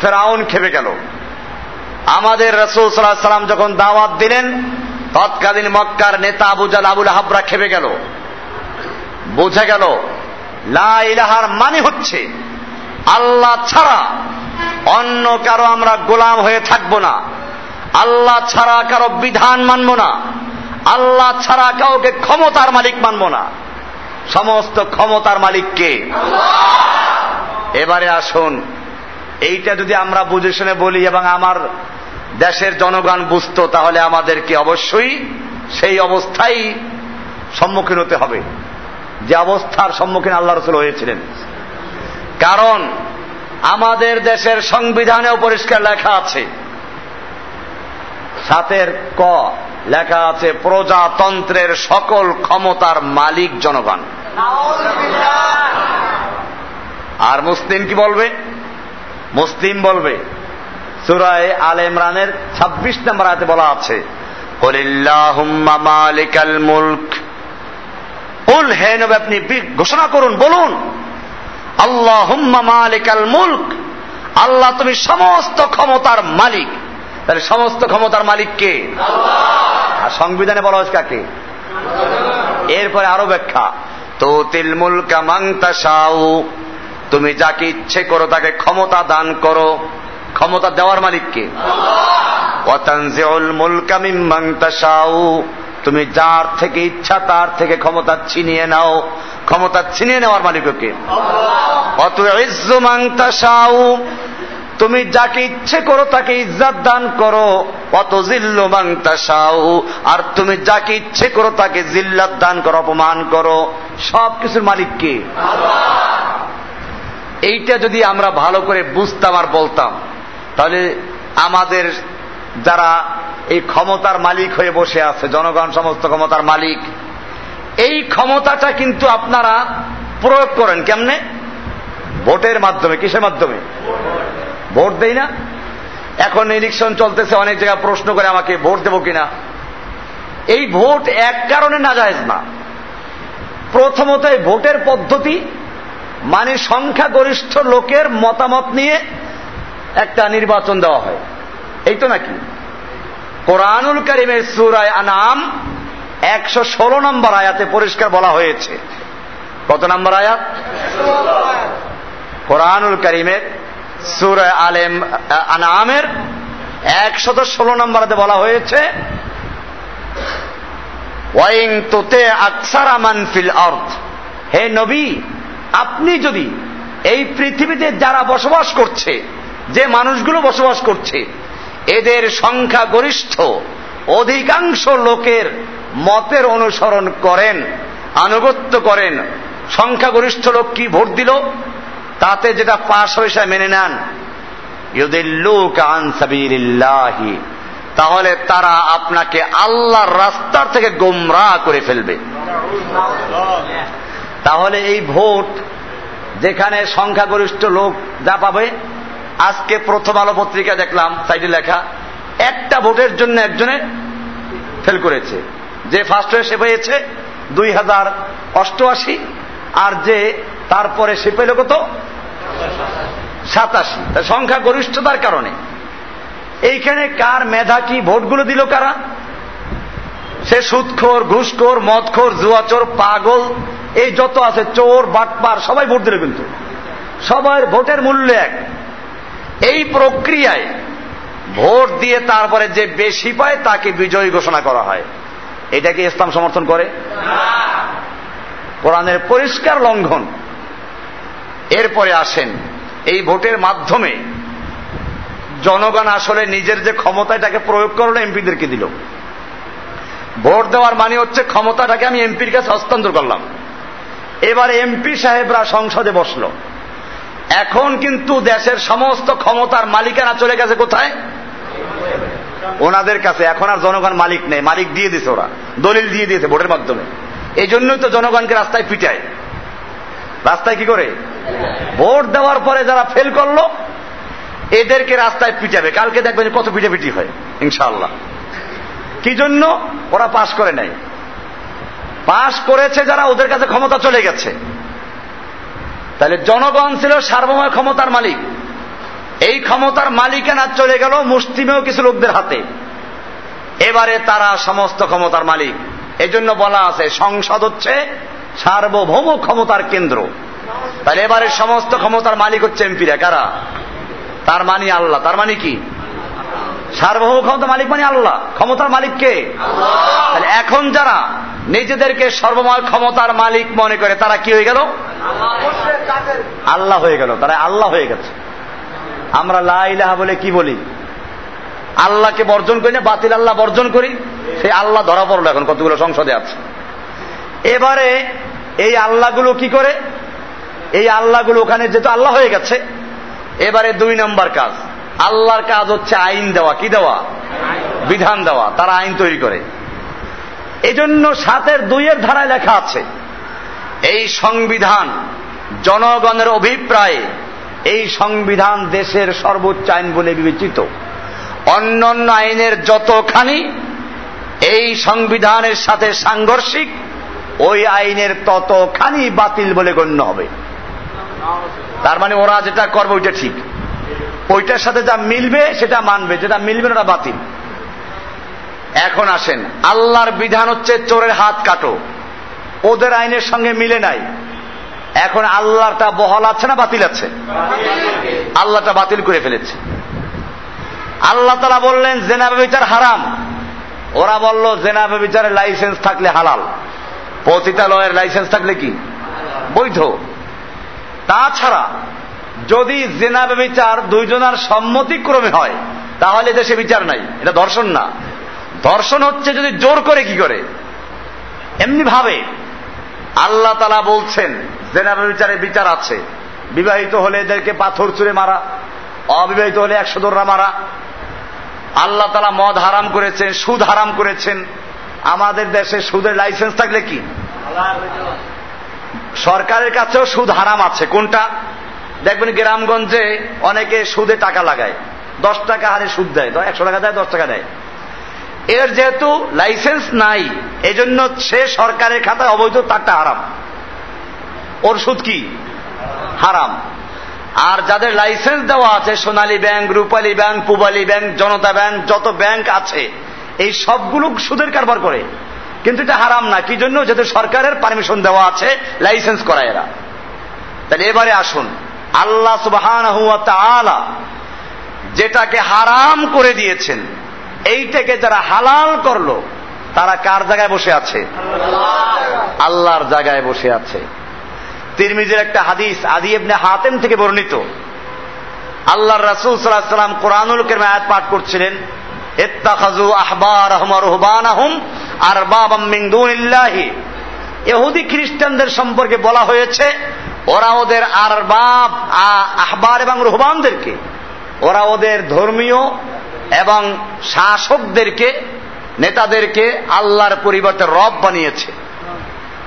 ফেরাউন খেপে গেল। আমাদের রসুল সাল্লাহ সাল্লাম যখন দাওয়াত দিলেন, তৎকালীন মক্কার নেতা আবুজাল আবুল হাবরা খেপে গেল। বোঝা গেল লাইলাহার মানে হচ্ছে আল্লাহ ছাড়া অন্য কারও আমরা গোলাম হয়ে থাকব না। আল্লাহ ছাড়া কারও বিধান মানব না। আল্লাহ ছাড়া কাউকে ক্ষমতার মালিক মানব না। সমস্ত ক্ষমতার মালিককে এবারে আসুন, এইটা যদি আমরা বুঝে শুনে বলি এবং আমার দেশের জনগণ বুঝতো, তাহলে আমাদেরকে অবশ্যই সেই অবস্থায় সম্মুখীন হতে হবে। যে অবস্থার সম্মুখীন আল্লাহ রসুল হয়েছিলেন। কারণ আমাদের দেশের সংবিধানেও পরিষ্কার লেখা আছে। সাতের ক লেখা আছে, প্রজাতন্ত্রের সকল ক্ষমতার মালিক জনগণ। আর মুসলিম কি বলবে? মুসলিম বলবে, সুরায় আল ইমরানের ছাব্বিশ নম্বর আয়তে বলা আছে মালিকাল মুল্ক। উল হে নবে আপনি ঘোষণা করুন বলুন। আল্লাহ হুম্মা মালিকাল মুল্ক। আল্লাহ তুমি সমস্ত ক্ষমতার মালিক। তাহলে সমস্ত ক্ষমতার মালিক কে? আর সংবিধানে বলা হয়েছে কাকে? এরপরে আরও ব্যাখ্যা। তো তিল মুলকা মাংতা সাউ তুমি যাকে ইচ্ছে করো তাকে ক্ষমতা দান করো। ক্ষমতা দেওয়ার মালিককে ওয়াতানজিউল মুলকা মাংতা তাশাউ। তুমি যার থেকে ইচ্ছা, তার থেকে ক্ষমতা ছিনিয়ে নাও। ক্ষমতা ছিনিয়ে নেওয়ার মালিককে অত ইজ্জু মাং তুমি যাকে ইচ্ছে করো, তাকে ইজ্জাত দান করো। অত জিল্লু মাং তাশাউ আর তুমি যাকে ইচ্ছে করো, তাকে জিল্লাত দান করো, অপমান করো। সব কিছুর মালিককে এইটা যদি আমরা ভালো করে বুঝতাম আর বলতাম, তাহলে আমাদের যারা এই ক্ষমতার মালিক হয়ে বসে আছে, জনগণ, সমস্ত ক্ষমতার মালিক। এই ক্ষমতাটা কিন্তু আপনারা প্রয়োগ করেন কেমনে? ভোটের মাধ্যমে, কিসের মাধ্যমে? ভোট দেই না? এখন ইলেকশন চলতেছে, অনেক জায়গায় প্রশ্ন করে আমাকে, ভোট দেবো কিনা? এই ভোট এক কারণে না যায় না। প্রথমত এই ভোটের পদ্ধতি মানে সংখ্যাগরিষ্ঠ লোকের মতামত নিয়ে একটা নির্বাচন দেওয়া হয়। এই তো নাকি? কোরআনুল করিমের সুরায় আনাম একশো ষোলো নম্বর আয়াতে পরিষ্কার বলা হয়েছে। কত নম্বর আয়াত? কোরআনুল করিমের সুরায় আলেম আনামের একশত ষোলো নম্বরাতে বলা হয়েছে ওয়াইং তোতে আকসার আমান ফিল অর্থ হে নবী, আপনি যদি এই পৃথিবীতে যারা বসবাস করছে, যে মানুষগুলো বসবাস করছে এদের সংখ্যা গরিষ্ঠ। অধিকাংশ লোকের মতের অনুসরণ করেন, আনুগত্য করেন। সংখ্যাগরিষ্ঠ লোক কি ভোট দিল? তাতে যেটা পাশ হয়েছে মেনে নেন। তাহলে তারা আপনাকে আল্লাহর রাস্তার থেকে গোমরা করে ফেলবে। তাহলে এই ভোট যেখানে সংখ্যাগরিষ্ঠ লোক যা পাবে আজকে প্রথম আলো পত্রিকা দেখলাম, সাইডে লেখা, একটা ভোটের জন্য একজনে ফেল করেছে। যে ফার্স্ট হয়ে সে পেয়েছে দুই হাজার অষ্টআশি, আর যে তারপরে সে পেল কত? সাতাশি। সংখ্যা গরিষ্ঠতার কারণে। এইখানে কার মেধা কি, ভোটগুলো দিল কারা? সে সুদখোর, ঘুষখোর, মদখোর, জুয়াচোর, পাগল, এই যত আছে, চোর, বাটপার, সবাই ভোট দিল কিন্তু। সবার ভোটের মূল্য এক। এই প্রক্রিয়ায় ভোট দিয়ে তারপরে যে বেশি পায় তাকে বিজয়ী ঘোষণা করা হয়। এটাকে ইসলাম সমর্থন করে? কোরআনের পরিষ্কার লঙ্ঘন। এরপরে আসেন, এই ভোটের মাধ্যমে জনগণ আসলে নিজের যে ক্ষমতা এটাকে প্রয়োগ করল, এমপিদেরকে দিল। ভোট দেওয়ার মানে হচ্ছে ক্ষমতাটাকে আমি এমপির কাছে হস্তান্তর করলাম। এবার এমপি সাহেবরা সংসদে বসল। এখন কিন্তু দেশের সমস্ত ক্ষমতার মালিকানা চলে গেছে কোথায়? ওনাদের কাছে। এখন আর জনগণ মালিক নেই। মালিক দিয়ে দিয়েছে ওরা। দলিল দিয়ে দিয়েছে ভোটের মাধ্যমে। এই জন্যই তো জনগণকে রাস্তায় পিটায়। রাস্তায় কি করে? ভোট দেওয়ার পরে যারা ফেল করল, এদেরকে রাস্তায় পিটাবে। কালকে দেখবেন কত পিটাপিটি হয় ইনশাল্লাহ কি জন্য? ওরা পাশ করে নাই। পাশ করেছে যারা, ওদের কাছে ক্ষমতা চলে গেছে। তাহলে জনগণ ছিল সার্বময় ক্ষমতার মালিক। এই ক্ষমতার মালিকানা চলে গেল মুসলিমেও কিছু লোকদের হাতে। এবারে তারা সমস্ত ক্ষমতার মালিক। এজন্য বলা আছে, সংসদ হচ্ছে সার্বভৌম ক্ষমতার কেন্দ্র। তাহলে এবারে সমস্ত ক্ষমতার মালিক হচ্ছে এমপিরা। কারা? তার মানে আল্লাহ। তার মানে কি? সার্বভৌম ক্ষমতা মালিক মানে আল্লাহ। ক্ষমতার মালিককে তাহলে এখন যারা নিজেদেরকে সর্বময় ক্ষমতার মালিক মনে করে তারা কি হয়ে গেল? আল্লাহ হয়ে গেল। তারা আল্লাহ হয়ে গেছে। আমরা লাইলাহা বলে কি বলি? আল্লাহকে বর্জন করি না বাতিল আল্লাহ বর্জন করি। সেই আল্লাহ ধরা পড়ল এখন কতগুলো সংসদে আছে। এবারে এই আল্লাহগুলো কি করে? এই আল্লাহগুলো ওখানে যেহেতু আল্লাহ হয়ে গেছে এবারে দুই নম্বর কাজ। আল্লাহর কাজ হচ্ছে আইন দেওয়া। কি দেওয়া? বিধান দেওয়া। তারা আইন তৈরি করে। এজন্য সাতের দুইয়ের ধারায় লেখা আছে, এই সংবিধান জনগণের অভিপ্রায়ে এই সংবিধান দেশের সর্বোচ্চ আইন বলে বিবেচিত। অন্যান্য আইনের যতখানি এই সংবিধানের সাথে সাংঘর্ষিক, ওই আইনের ততখানি বাতিল বলে গণ্য হবে। তার মানে ওরা যেটা করবে ওইটা ঠিক। ওইটার সাথে যা মিলবে, সেটা মানবে। যেটা মিলবে না বাতিল। এখন আসেন। আল্লাহর বিধান হচ্ছে চোরের হাত কাটো। ওদের আইনের সঙ্গে মিলে নাই। এখন আল্লাহটা বহল আছে না বাতিল আছে? আল্লাহটা বাতিল করে ফেলেছে। আল্লাহ তালা বললেন জেনাবে বিচার হারাম। ওরা বলল জেনাবে বিচারের লাইসেন্স থাকলে হালাল। পতিতালয়ের লাইসেন্স থাকলে কি? বৈধ। তাছাড়া যদি জেনাবে বিচার দুইজনার সম্মতিক্রমে হয়, তাহলে দেশে বিচার নাই। এটা ধর্ষণ না। ধর্ষণ হচ্ছে যদি জোর করে কি করে? এমনি ভাবে আল্লাহ তালা বলছেন জেনাবে বিচারে বিচার আছে। বিবাহিত হলে এদেরকে পাথর চুরে মারা, অবিবাহিত হলে একশো দোররা মারা। আল্লাহ তালা মদ হারাম করেছেন, সুদ হারাম করেছেন। আমাদের দেশে সুদের লাইসেন্স থাকলে কি? সরকারের কাছেও সুদ হারাম আছে। কোনটা? দেখবেন গ্রামগঞ্জে অনেকে সুদে টাকা লাগায়। দশ টাকা হারে সুদ দেয়। একশো টাকা দেয়, দশ টাকা দেয়। এর যেহেতু লাইসেন্স নাই, এজন্য সে সরকারের খাতায় অবৈধ তারটা হারাম। ওর সুদ কি? হারাম। আর যাদের লাইসেন্স দেওয়া আছে, Sonali Bank, Rupali Bank, Pubali Bank, Janata Bank, যত ব্যাংক আছে, এই সবগুলো সুদের কারবার করে। কিন্তু এটা হারাম না। কি জন্য? যেহেতু সরকারের পারমিশন দেওয়া আছে, লাইসেন্স করা এরা। তাহলে এবারে আসুন। আল্লাহ সুবাহ যেটাকে হারাম করে দিয়েছেন, এইটাকে যারা হালাল করল, তারা কার জায়গায় বসে আছে? আল্লাহর জায়গায় বসে আছে। তিরমিজের একটা হাদিস আদি এমনি হাতেম থেকে বর্ণিত। আল্লাহ রাসুল সাল্লাম কোরআনুল কেরমে আয়াত পাঠ করছিলেন ইত্তাখাজু আহবার আহম রহবান আহম আর বাবাম মিন দুনিল্লাহি। এহুদি খ্রিস্টানদের সম্পর্কে বলা হয়েছে ওরা ওদের আর বাপ আহবার এবং রুহবানদেরকে, ওরা ওদের ধর্মীয় এবং শাসকদেরকে, নেতাদেরকে আল্লাহর পরিবর্তে রব বানিয়েছে।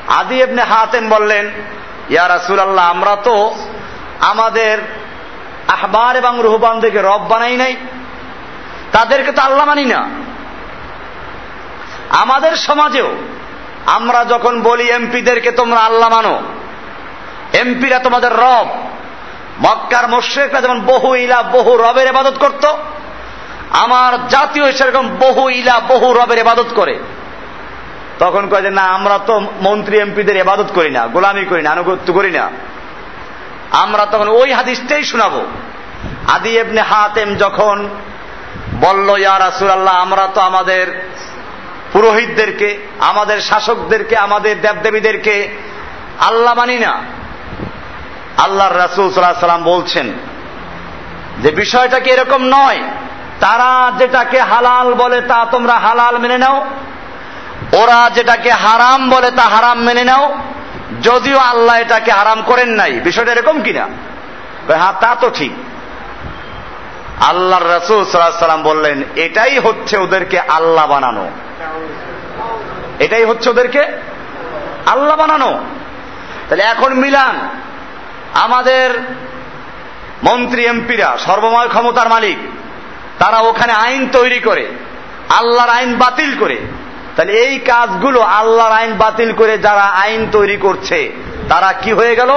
আদি এমনি হাতেম বললেন, ইয়া রাসুল আল্লাহ আমরা তো আমাদের আহবার এবং রুহবানদেরকে রব বানাই নাই। তাদেরকে তো আল্লাহ মানি না। আমাদের সমাজেও আমরা যখন বলি, এমপিদেরকে তোমরা আল্লাহ মানো এমপিরা তোমাদের রব। মক্কার মোশেকরা যেমন বহু ইলা, বহু রবের ইবাদত করত, আমার জাতীয় সেরকম বহু ইলা, বহু রবের ইবাদত করে। তখন কয় যে, না, আমরা তো মন্ত্রী, এমপিদের ইবাদত করি না, গোলামি করি না, আনুগত্য করি না। আমরা তখন ওই হাদিসটাই শোনাবো। আদি এবনে হাতেম যখন বলল, ইয়া রাসুল আল্লাহ আমরা তো আমাদের পুরোহিতদেরকে, আমাদের শাসকদেরকে, আমাদের দেবদেবীদেরকে আল্লাহ মানি না। আল্লাহর রাসুল সাল্লাহ সাল্লাম বলছেন যে বিষয়টা কি এরকম নয়? তারা যেটাকে হালাল বলে তা তোমরা হালাল মেনে নাও। ওরা যেটাকে হারাম বলে তা হারাম মেনে নাও। যদিও আল্লাহ এটাকে হারাম করেন নাই। বিষয়টা এরকম কিনা? হ্যাঁ তা তো ঠিক। আল্লাহর রসুল সাল্লাম বললেন, এটাই হচ্ছে ওদেরকে আল্লাহ বানানো। এটাই হচ্ছে ওদেরকে আল্লাহ বানানো। তাহলে এখন মিলান। আমাদের মন্ত্রী এমপিরা সর্বময় ক্ষমতার মালিক তারা ওখানে আইন তৈরি করে আল্লাহর আইন বাতিল করে। তাহলে এই কাজগুলো আল্লাহর আইন বাতিল করে যারা আইন তৈরি করছে তারা কি হয়ে গেল?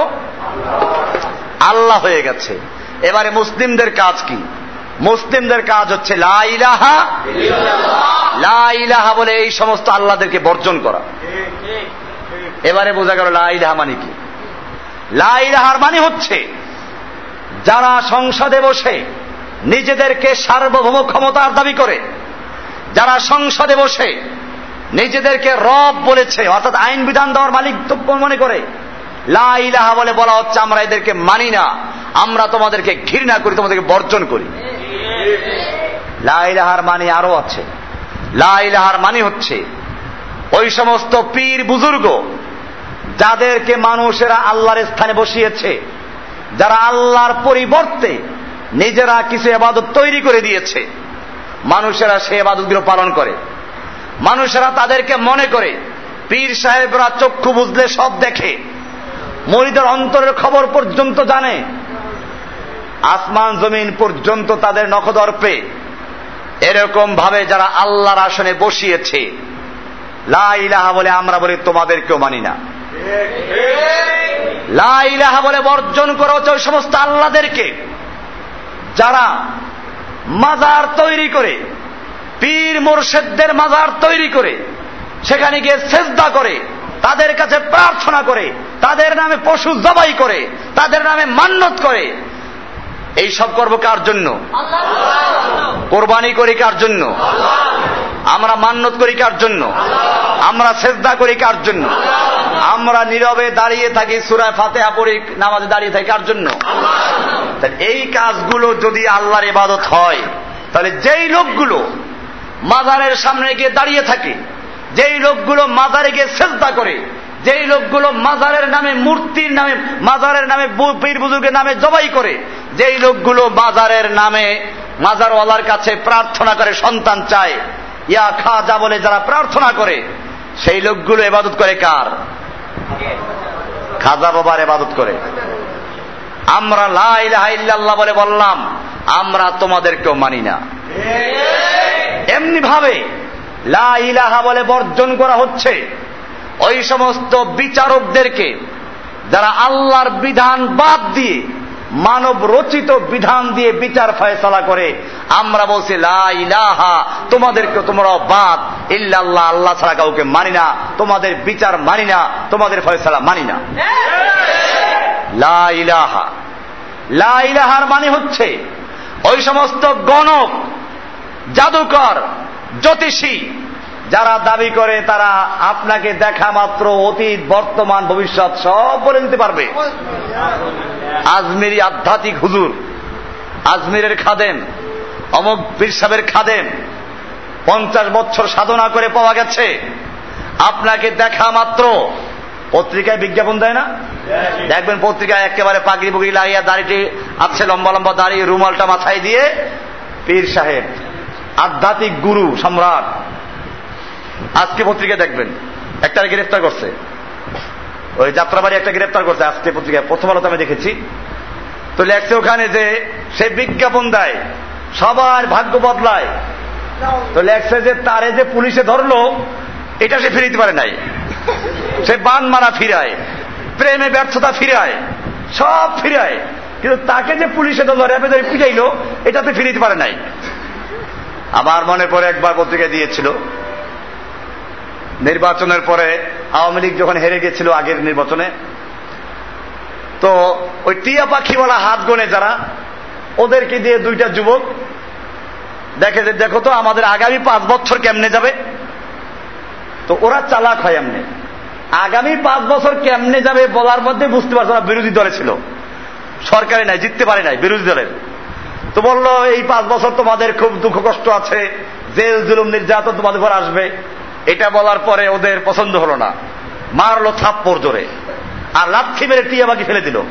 আল্লাহ হয়ে গেছে। এবারে মুসলিমদের কাজ কি? মুসলিমদের কাজ হচ্ছে লাইলাহা লাইলাহা বলে এই সমস্ত আল্লাহদেরকে বর্জন করা। এবারে বোঝা গেল লাইলাহা মানে কি? লাইলাহার মানে হচ্ছে, যারা সংসদে বসে নিজেদেরকে সার্বভৌম ক্ষমতার দাবি করে, যারা সংসদে বসে নিজেদেরকে রব বলেছে, অর্থাৎ আইন বিধান দেওয়ার মালিক মনে করে, লাইলাহা বলে বলা হচ্ছে, আমরা এদেরকে মানি না, আমরা তোমাদেরকে ঘৃণা করি, তোমাদেরকে বর্জন করি। লাইলাহার মানে আরও আছে। লাইলাহার মানে হচ্ছে, ওই সমস্ত পীর বুজুর্গ যাদেরকে মানুষেরা আল্লাহর স্থানে বসিয়েছে, যারা আল্লাহর পরিবর্তে নিজেরা কিছু এবাদত তৈরি করে দিয়েছে, মানুষেরা সে এবাদতগুলো পালন করে। মানুষেরা তাদেরকে মনে করে, পীর সাহেবরা চক্ষু বুঝলে সব দেখে, মরিদের অন্তরের খবর পর্যন্ত জানে, আসমান জমিন পর্যন্ত তাদের নখদর্পে এরকম ভাবে যারা আল্লাহর আসনে বসিয়েছে লাইলাহা বলে আমরা বলি তোমাদেরকেও মানি না। লাইলাহা বলে বর্জন করা হচ্ছে ওই সমস্ত আল্লাদেরকে। যারা মাজার তৈরি করে, পীর মোর্শেদদের মাজার তৈরি করে, সেখানে গিয়ে সেজদা করে, তাদের কাছে প্রার্থনা করে, তাদের নামে পশু জবাই করে, তাদের নামে মান্যত করে। এই সব করব কার জন্য? কোরবানি করি কার জন্য? আমরা মান্যত করি কার জন্য? আমরা সেজদা করি কার জন্য? আমরা নীরবে দাঁড়িয়ে থাকি সুরায় ফাতেহা পড়ি নামাজে দাঁড়িয়ে থাকি কার জন্য? এই কাজগুলো যদি আল্লাহর ইবাদত হয়, তাহলে যেই লোকগুলো মাজারের সামনে গিয়ে দাঁড়িয়ে থাকে, যেই লোকগুলো মাজারে গিয়ে সেজদা করে, যেই লোকগুলো মাজারের নামে মূর্তির নামে, মাজারের নামে পীর বুজুর্গের নামে জবাই করে, যেই লোকগুলো মাজারের নামে মাজারওয়ালার কাছে প্রার্থনা করে সন্তান চায়, ইয়া খা যা বলে যারা প্রার্থনা করে, সেই লোকগুলো এবাদত করে কার? খাজা বাবার এবাদত করে। আমরা লাইল্লাহ বলে বললাম, আমরা তোমাদেরকেও মানি না। এমনি ভাবে লাহা বলে বর্জন করা হচ্ছে। ওই সমস্ত বিচারকদেরকে যারা আল্লাহর বিধান বাদ দিয়ে মানব রচিত বিধান দিয়ে বিচার ফয়সলা করে। আমরা বলছি লাইলাহা তোমাদেরকে তোমরা বাদ ইল্লাল্লাহ, আল্লাহ ছাড়া কাউকে মানি না। তোমাদের বিচার মানি না, তোমাদের ফয়সলা মানি না। লাইলাহা লাইলাহার মানে হচ্ছে, ওই সমস্ত গণক, জাদুকর, জ্যোতিষী যারা দাবি করে তারা আপনাকে দেখা মাত্র অতীত, বর্তমান, ভবিষ্যৎ সব বলে দিতে পারবে। আজমিরি আধ্যাত্মিক হুজুর, আজমিরের খাদেম, অমক পীর সাহেবের খাদেম, পঞ্চাশ বছর সাধনা করে পাওয়া গেছে। আপনাকে দেখা মাত্র, পত্রিকায় বিজ্ঞাপন দেয় না? দেখবেন পত্রিকায় একেবারে পাগড়ি পুগড়ি লাগিয়ে দাড়িটি আছে, লম্বা লম্বা দাড়ি, রুমালটা মাথায় দিয়ে পীর সাহেব, আধ্যাত্মিক গুরু, সম্রাট আজকে পত্রিকা দেখবেন একটা গ্রেফতার করছে। ওই যাত্রাবাড়ি একটা গ্রেফতার করছে আজকে পত্রিকায়, প্রথম আলোতে আমি দেখেছি। তো লেখছে ওখানে যে, সে বিজ্ঞাপন দেয়, সবার ভাগ্য বদলায়। তো লেখছে যে, তারে যে পুলিশে ধরলো, এটা সে ফিরিতে পারে নাই। সে বান মারা ফিরায়, প্রেমে ব্যর্থতা ফিরায়, সব ফিরায়। কিন্তু তাকে যে পুলিশে ধরলো র্যাপে ধরে পিটাইলো, এটাতে ফিরিতে পারে নাই। আমার মনে পড়ে একবার পত্রিকা দিয়েছিল নির্বাচনের পরে আওয়ামী লীগ যখন হেরে গেছিল আগের নির্বাচনে, তো ওই টিয়া পাখিওয়ালা হাত গনে যারা, ওদেরকে দিয়ে দুইটা যুবক দেখে যে, দেখো তো আমাদের আগামী পাঁচ বছর কেমনে যাবে? তো ওরা চালাক হয় এমনি। আগামী পাঁচ বছর কেমনে যাবে বলার মধ্যে বুঝতে পারছে না, বিরোধী দলে ছিল। সরকারে নাই, জিততে পারে নাই বিরোধী দলের। তো বলল, এই পাঁচ বছর তোমাদের খুব দুঃখ কষ্ট আছে, জেল জুলুম নির্যাতন তোমাদের উপর আসবে। এটা বলার পরে ওদের পছন্দ হলো না। মারলো থাপ্পড় জোরে। আর লাথি মেরে টিয়া বাকি ফেলে দিল।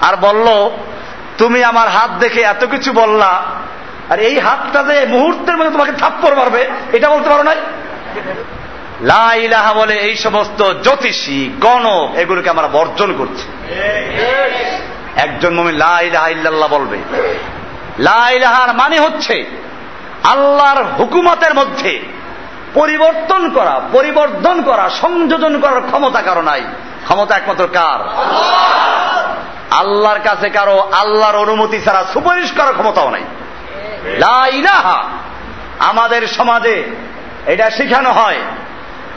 আর বলল, তুমি আমার হাত দেখে এত কিছু বললা, আর এই হাতটা যে মুহূর্তের মধ্যে তোমাকে থাপ্পড় মারবে, এটা বলতে পারো নাই? লাইলাহা বলে এই সমস্ত জ্যোতিষী, গণক, এগুলোকে আমরা বর্জন করছি। একজন মমি লাইলাহা ইল্লাল্লাহ বলবে। লাইলাহার মানে হচ্ছে আল্লাহর হুকুমতের মধ্যে পরিবর্তন করা পরিবর্তন করা, সংযোজন করার ক্ষমতা কারও নাই। ক্ষমতা একমাত্র কার? আল্লাহর কাছে কারও আল্লাহর অনুমতি ছাড়া সুপারিশ করার ক্ষমতাও নাই। লাইলাহা আমাদের সমাজে এটা শিখানো হয়,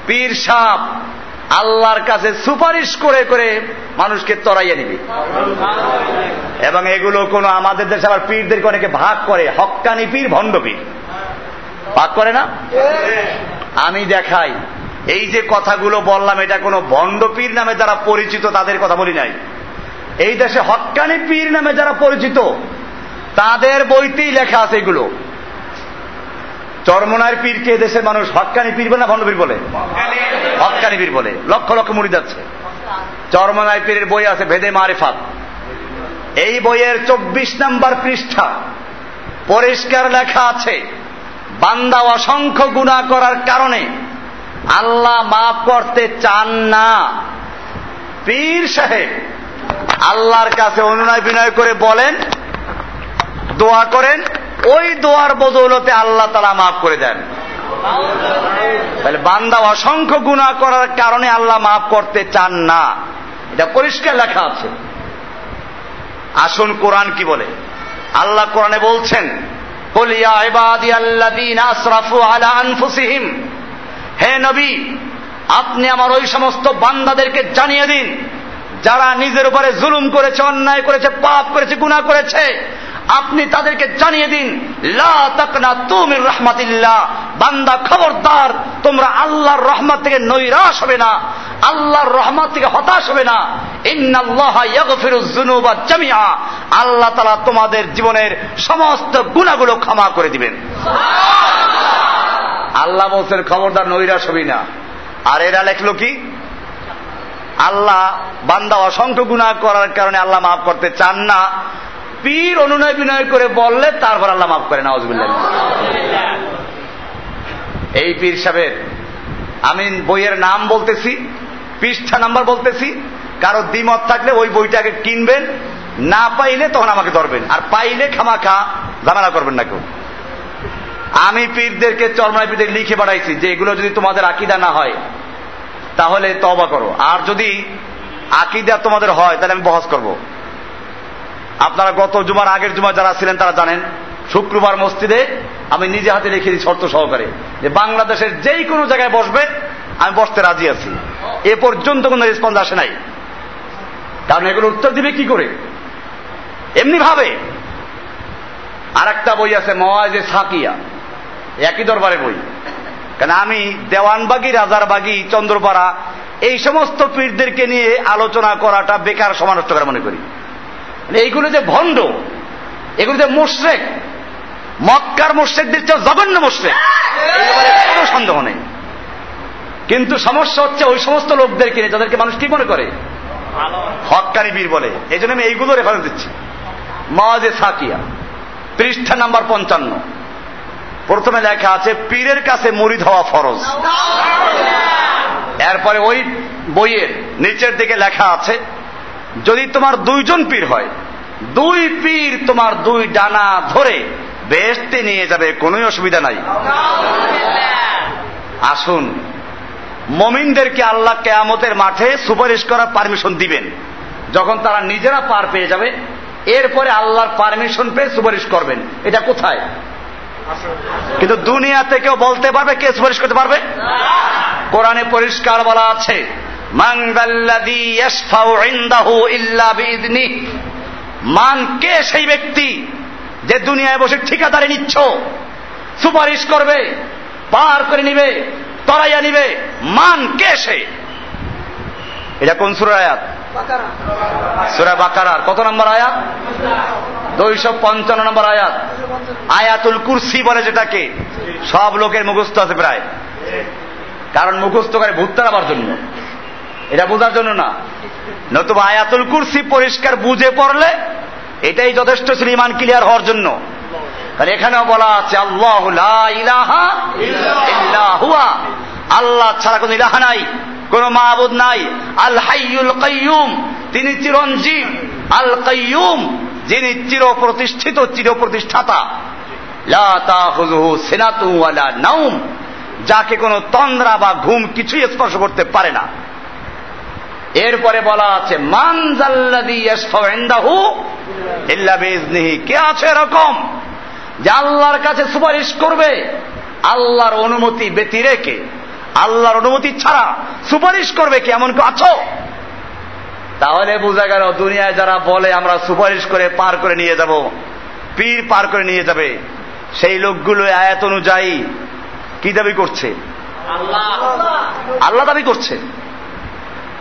পীর সাপ আল্লাহর কাছে সুপারিশ করে করে মানুষকে তরাইয়ে নিবে। এবং এগুলো কোনো আমাদের দেশে আবার পীরদেরকে অনেকে ভাগ করে হক্কানি পীর, ভণ্ড পীর। ভাগ করে না? আমি দেখাই। এই যে কথাগুলো বললাম, এটা কোনো ভণ্ড পীর নামে যারা পরিচিত তাদের কথা বলি নাই। এই দেশে হক্কানি পীর নামে যারা পরিচিত, তাদের বইতেই লেখা আছে এগুলো। চরমনার পীরকে দেশের মানুষ হক্কানি পীর বলে না ভণ্ড পীর বলে? হক্কানি পীর বলে। লক্ষ লক্ষ মুড়ি যাচ্ছে। চরমনায় পীরের বই আছে ভেদে মারিফাত। এই বইয়ের চব্বিশ নাম্বার পৃষ্ঠা, পরিষ্কার লেখা আছে। বান্দা অসংখ্য গুণা করার কারণে আল্লাহ মাফ করতে চান না। পীর সাহেব, আল্লাহর কাছে অনুনয় বিনয় করে বলেন, দোয়া করেন, ওই দোয়ার বদৌলতে আল্লাহ তারা মাফ করে দেন। বান্দা অসংখ্য গুণা করার কারণে আল্লাহ মাফ করতে চান না। এটা পরিষ্কার লেখা আছে। আসুন কোরআন কি বলে? আল্লাহ কোরআনে বলছেন হে নবী, আপনি আমার ওই সমস্ত বান্দাদেরকে জানিয়ে দিন, যারা নিজের উপরে জুলুম করেছে, অন্যায় করেছে, পাপ করেছে গুণা করেছে আপনি তাদেরকে জানিয়ে দিন তুমির রহমাতিল্লাহ। বান্দা খবরদার তোমরা আল্লাহর রহমত থেকে নৈরাশ হবে না আল্লাহর রহমত থেকে হতাশ হবে না। জামিয়া আল্লাহ তালা তোমাদের জীবনের সমস্ত গুণাগুলো ক্ষমা করে দিবেন। আল্লাহ বলছেন খবরদার নৈরাশ হবি না। আর এরা লেখলো কি? আল্লাহ বান্দা অসংখ্য গুণা করার কারণে আল্লাহ মাফ করতে চান না। পীর অনুনয় বিনয় করে বললে তারপর আল্লাহ মাফ করে নওয়াজবিল্লাহ এই পীর সাহেবের আমি বইয়ের নাম বলতেছি পৃষ্ঠা নাম্বার বলতেছি কারও দ্বিমত থাকলে ওই বইটাকে কিনবেন না পাইলে তখন আমাকে ধরবেন আর পাইলে খামাখা ঝামেলা করবেন না কেউ। আমি পীরদেরকে চরমায় পীরদের লিখে বাড়াইছি যে এগুলো যদি তোমাদের আকিদা না হয় তাহলে তবা করো। আর যদি আকিদা তোমাদের হয় তাহলে আমি বহস করব। আপনারা গত জুমার আগের জুমা যারা ছিলেন তারা জানেন, শুক্রবার মসজিদে আমি নিজে হাতে লিখে দিই শর্ত সহকারে যে বাংলাদেশের যেই কোনো জায়গায় বসবে আমি বসতে রাজি আছি। এ পর্যন্ত কোনো রেসপন্স আসে নাই। কারণ এগুলো উত্তর দিবে কি করে? এমনি ভাবে। আর একটা বই আছে, মওয়াজে সাকিয়া। একই দরবারে বই। কারণ আমি দেওয়ানবাগি, রাজারবাগি, চন্দ্রপাড়া, এই সমস্ত পীরদেরকে নিয়ে আলোচনা করাটা বেকার সমানষ্ট মনে করি। এইগুলো যে ভণ্ড এগুলো যে মোশরেক মক্কার মোশরেকদের চেয়ে জঘন্য মোশরেক। কোনো সন্দেহ নেই। কিন্তু সমস্যা হচ্ছে ওই সমস্ত লোকদেরকে যাদেরকে মানুষ কি মনে করে? হকানি বীর বলে। এই জন্য আমি এইগুলো রেফারেন্স দিচ্ছি। মজে সাকিয়া পৃষ্ঠা নাম্বার পঞ্চান্ন। প্রথমে লেখা আছে পীরের কাছে মুরিদ হওয়া ফরজ। এরপরে ওই বইয়ের নিচের দিকে লেখা আছে যদি তোমার দুইজন পীর হয় দুই পীর তোমার দুই ডানা ধরে বেহেস্তে নিয়ে যাবে কোনো অসুবিধা নাই। আসুন মমিনদেরকে আল্লাহ কেয়ামতের মাঠে সুপারিশ করার পারমিশন দিবেন। যখন তারা নিজেরা পার পেয়ে যাবে এরপরে আল্লাহর পারমিশন পেয়ে সুপারিশ করবেন। এটা কোথায়? কিন্তু দুনিয়াতে কেউ বলতে পারবে কে সুপারিশ করতে পারবে? কোরআনে পরিষ্কার বলা আছে মান কে সেই ব্যক্তি যে দুনিয়ায় বসে ঠিকাদারি নিচ্ছ সুপারিশ করবে পার করে নিবে তরাইয়া নিবে মান কে সে? এটা কোন সুর আয়াত? সুরা বাকারার কত নম্বর আয়াত? দুইশো পঞ্চান্ন নম্বর আয়াত। আয়াতুল কুরসি বলে যেটাকে সব লোকের মুখস্থ আছে প্রায়। কারণ মুখস্থ করে ভূত তাড়াবার জন্য। এটা বোঝার জন্য না। নতুবা আয়াতুল কুরসি পরিষ্কার বুঝে পড়লে এটাই যথেষ্ট ছিল ইমান ক্লিয়ার হওয়ার জন্য। কারণ এখানেও বলা আছে, আল্লাহ ইলাহা আল্লাহ ছাড়া কোন ইলাহা নাই, কোন মাহবুদ নাই। আল হাইয়ুল কাইয়ুম, তিনি চিরঞ্জীব। আল কাইয়ুম, যিনি চির প্রতিষ্ঠিত চির প্রতিষ্ঠাতা সিনাতু ওয়ালা নাউম যাকে কোনো তন্দ্রা বা ঘুম কিছুই স্পর্শ করতে পারে না। এরপরে বলা আছে মান কে আছে এরকম? যে আল্লাহর কাছে সুপারিশ করবে আল্লাহর অনুমতি ব্যতি রেখে আল্লাহর অনুমতি ছাড়া সুপারিশ করবে কি এমন কেউ আছো? তাহলে বোঝা গেল দুনিয়ায় যারা বলে আমরা সুপারিশ করে পার করে নিয়ে যাব পীর পার করে নিয়ে যাবে সেই লোকগুলো আয়াত অনুযায়ী কি দাবি করছে? আল্লাহ দাবি করছে।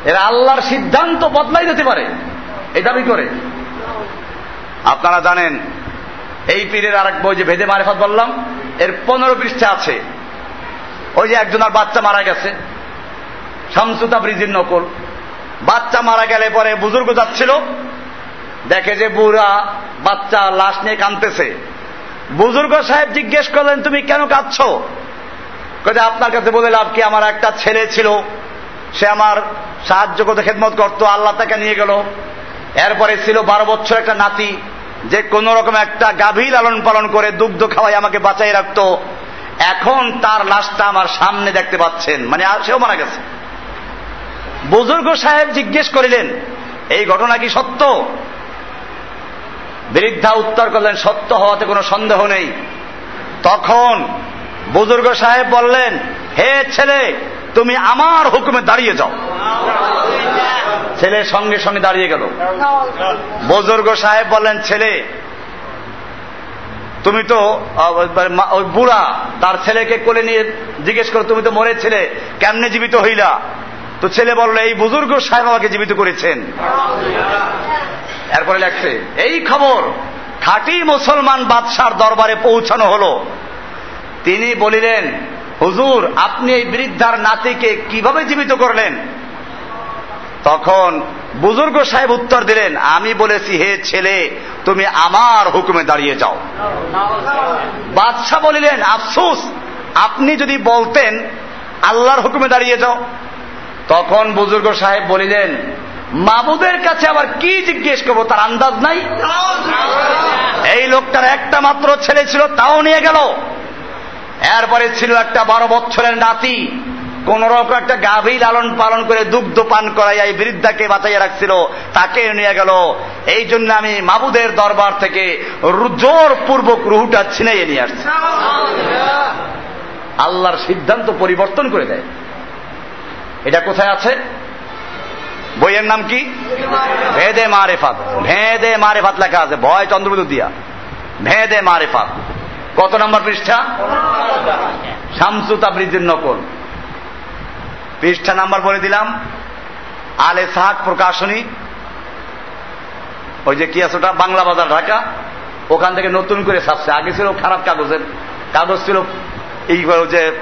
এরা আল্লাহর সিদ্ধান্ত বদলাই দিতে পারে। এই দাবি করে। আপনারা জানেন, এই পীরের আর এক বই যে ভেদে মারেফত বললাম, এর পনেরো পৃষ্ঠে আছে। ওই যে একজন আর বাচ্চা মারা গেছে শামসুতা ব্রিজির নকল। বাচ্চা মারা গেলে পরে বুজুর্গ যাচ্ছিল, দেখে যে বুড়া বাচ্চা লাশ নিয়ে কাঁদতেছে। বুজুর্গ সাহেব জিজ্ঞেস করলেন, তুমি কেন কাঁদছ? যে আপনার কাছে বলে লাভ কি? আমার একটা ছেলে ছিল সে আমার সাহায্য করতে, খেদমত করতো, আল্লাহ তাকে নিয়ে গেল। এরপরে ছিল বারো বছর একটা নাতি, যে কোন রকম একটা গাভী লালন পালন করে দুগ্ধ খাওয়াই আমাকে বাঁচাই রাখতো। এখন তার লাশটা আমার সামনে দেখতে পাচ্ছেন মানে সেও মারা গেছে। বুজুর্গ সাহেব জিজ্ঞেস করিলেন, এই ঘটনা কি সত্য? বৃদ্ধা উত্তর করলেন, সত্য হওয়াতে কোনো সন্দেহ নেই। তখন বুজুর্গ সাহেব বললেন, হে ছেলে তুমি আমার হুকুমে দাঁড়িয়ে যাও। ছেলে সঙ্গে সঙ্গে দাঁড়িয়ে গেল। বুজুর্গ সাহেব বললেন, ছেলে, তুমি তো বুড়া, তার ছেলেকে কোলে নিয়ে জিজ্ঞেস করো, তুমি তো মরে ছেলে, কেমনে জীবিত হইলা? তো ছেলে বলল, এই বুজুর্গ সাহেব আমাকে জীবিত করেছেন। এরপরে লেখছে, এই খবর খাঁটি মুসলমান বাদশার দরবারে পৌঁছানো হলো। তিনি বলিলেন হুজুর, আপনি এই বৃদ্ধার নাতিকে কীভাবে জীবিত করলেন? তখন বুজুর্গ সাহেব উত্তর দিলেন, আমি বলেছি, হে ছেলে, তুমি আমার হুকুমে দাঁড়িয়ে যাও। বাদশাহ বলিলেন, আফসুস, আপনি যদি বলতেন, আল্লাহর হুকুমে দাঁড়িয়ে যাও। তখন বুজুর্গ সাহেব বলিলেন, মাবুদের কাছে আবার কি জিজ্ঞেস করব, তার আন্দাজ নাই? এই লোকটার একটা মাত্র ছেলে ছিল, তাও নিয়ে গেল। এরপরে ছিল একটা বারো বছরের নাতি। কোন রকম একটা গাভী লালন পালন করে দুগ্ধ পান করাই এই বৃদ্ধাকে বাঁচাইয়া রাখছিল। তাকে নিয়ে গেল। এই জন্য আমি মাবুদের দরবার থেকে জোর পূর্বক রুহুটা ছিনাইয়ে নিয়ে আসছি। আল্লাহর সিদ্ধান্ত পরিবর্তন করে দেয়। এটা কোথায় আছে? বইয়ের নাম কি? ভেদে মারেফাত। ভেদে মারেফাত লেখা আছে। ভয় চন্দ্রবিদু দিয়া। ভেদে মারেফাত। কত নম্বর পৃষ্ঠা? শামসু তাবরিজের নকল। পৃষ্ঠা নাম্বার বলে দিলাম, আলে সাহাক প্রকাশনী। ওই যে কি আছে ওটা? বাংলা বাজার, ঢাকা। ওখান থেকে নতুন করে ছাপছে। আগে ছিল খারাপ কাগজের। কাগজ ছিল এই যে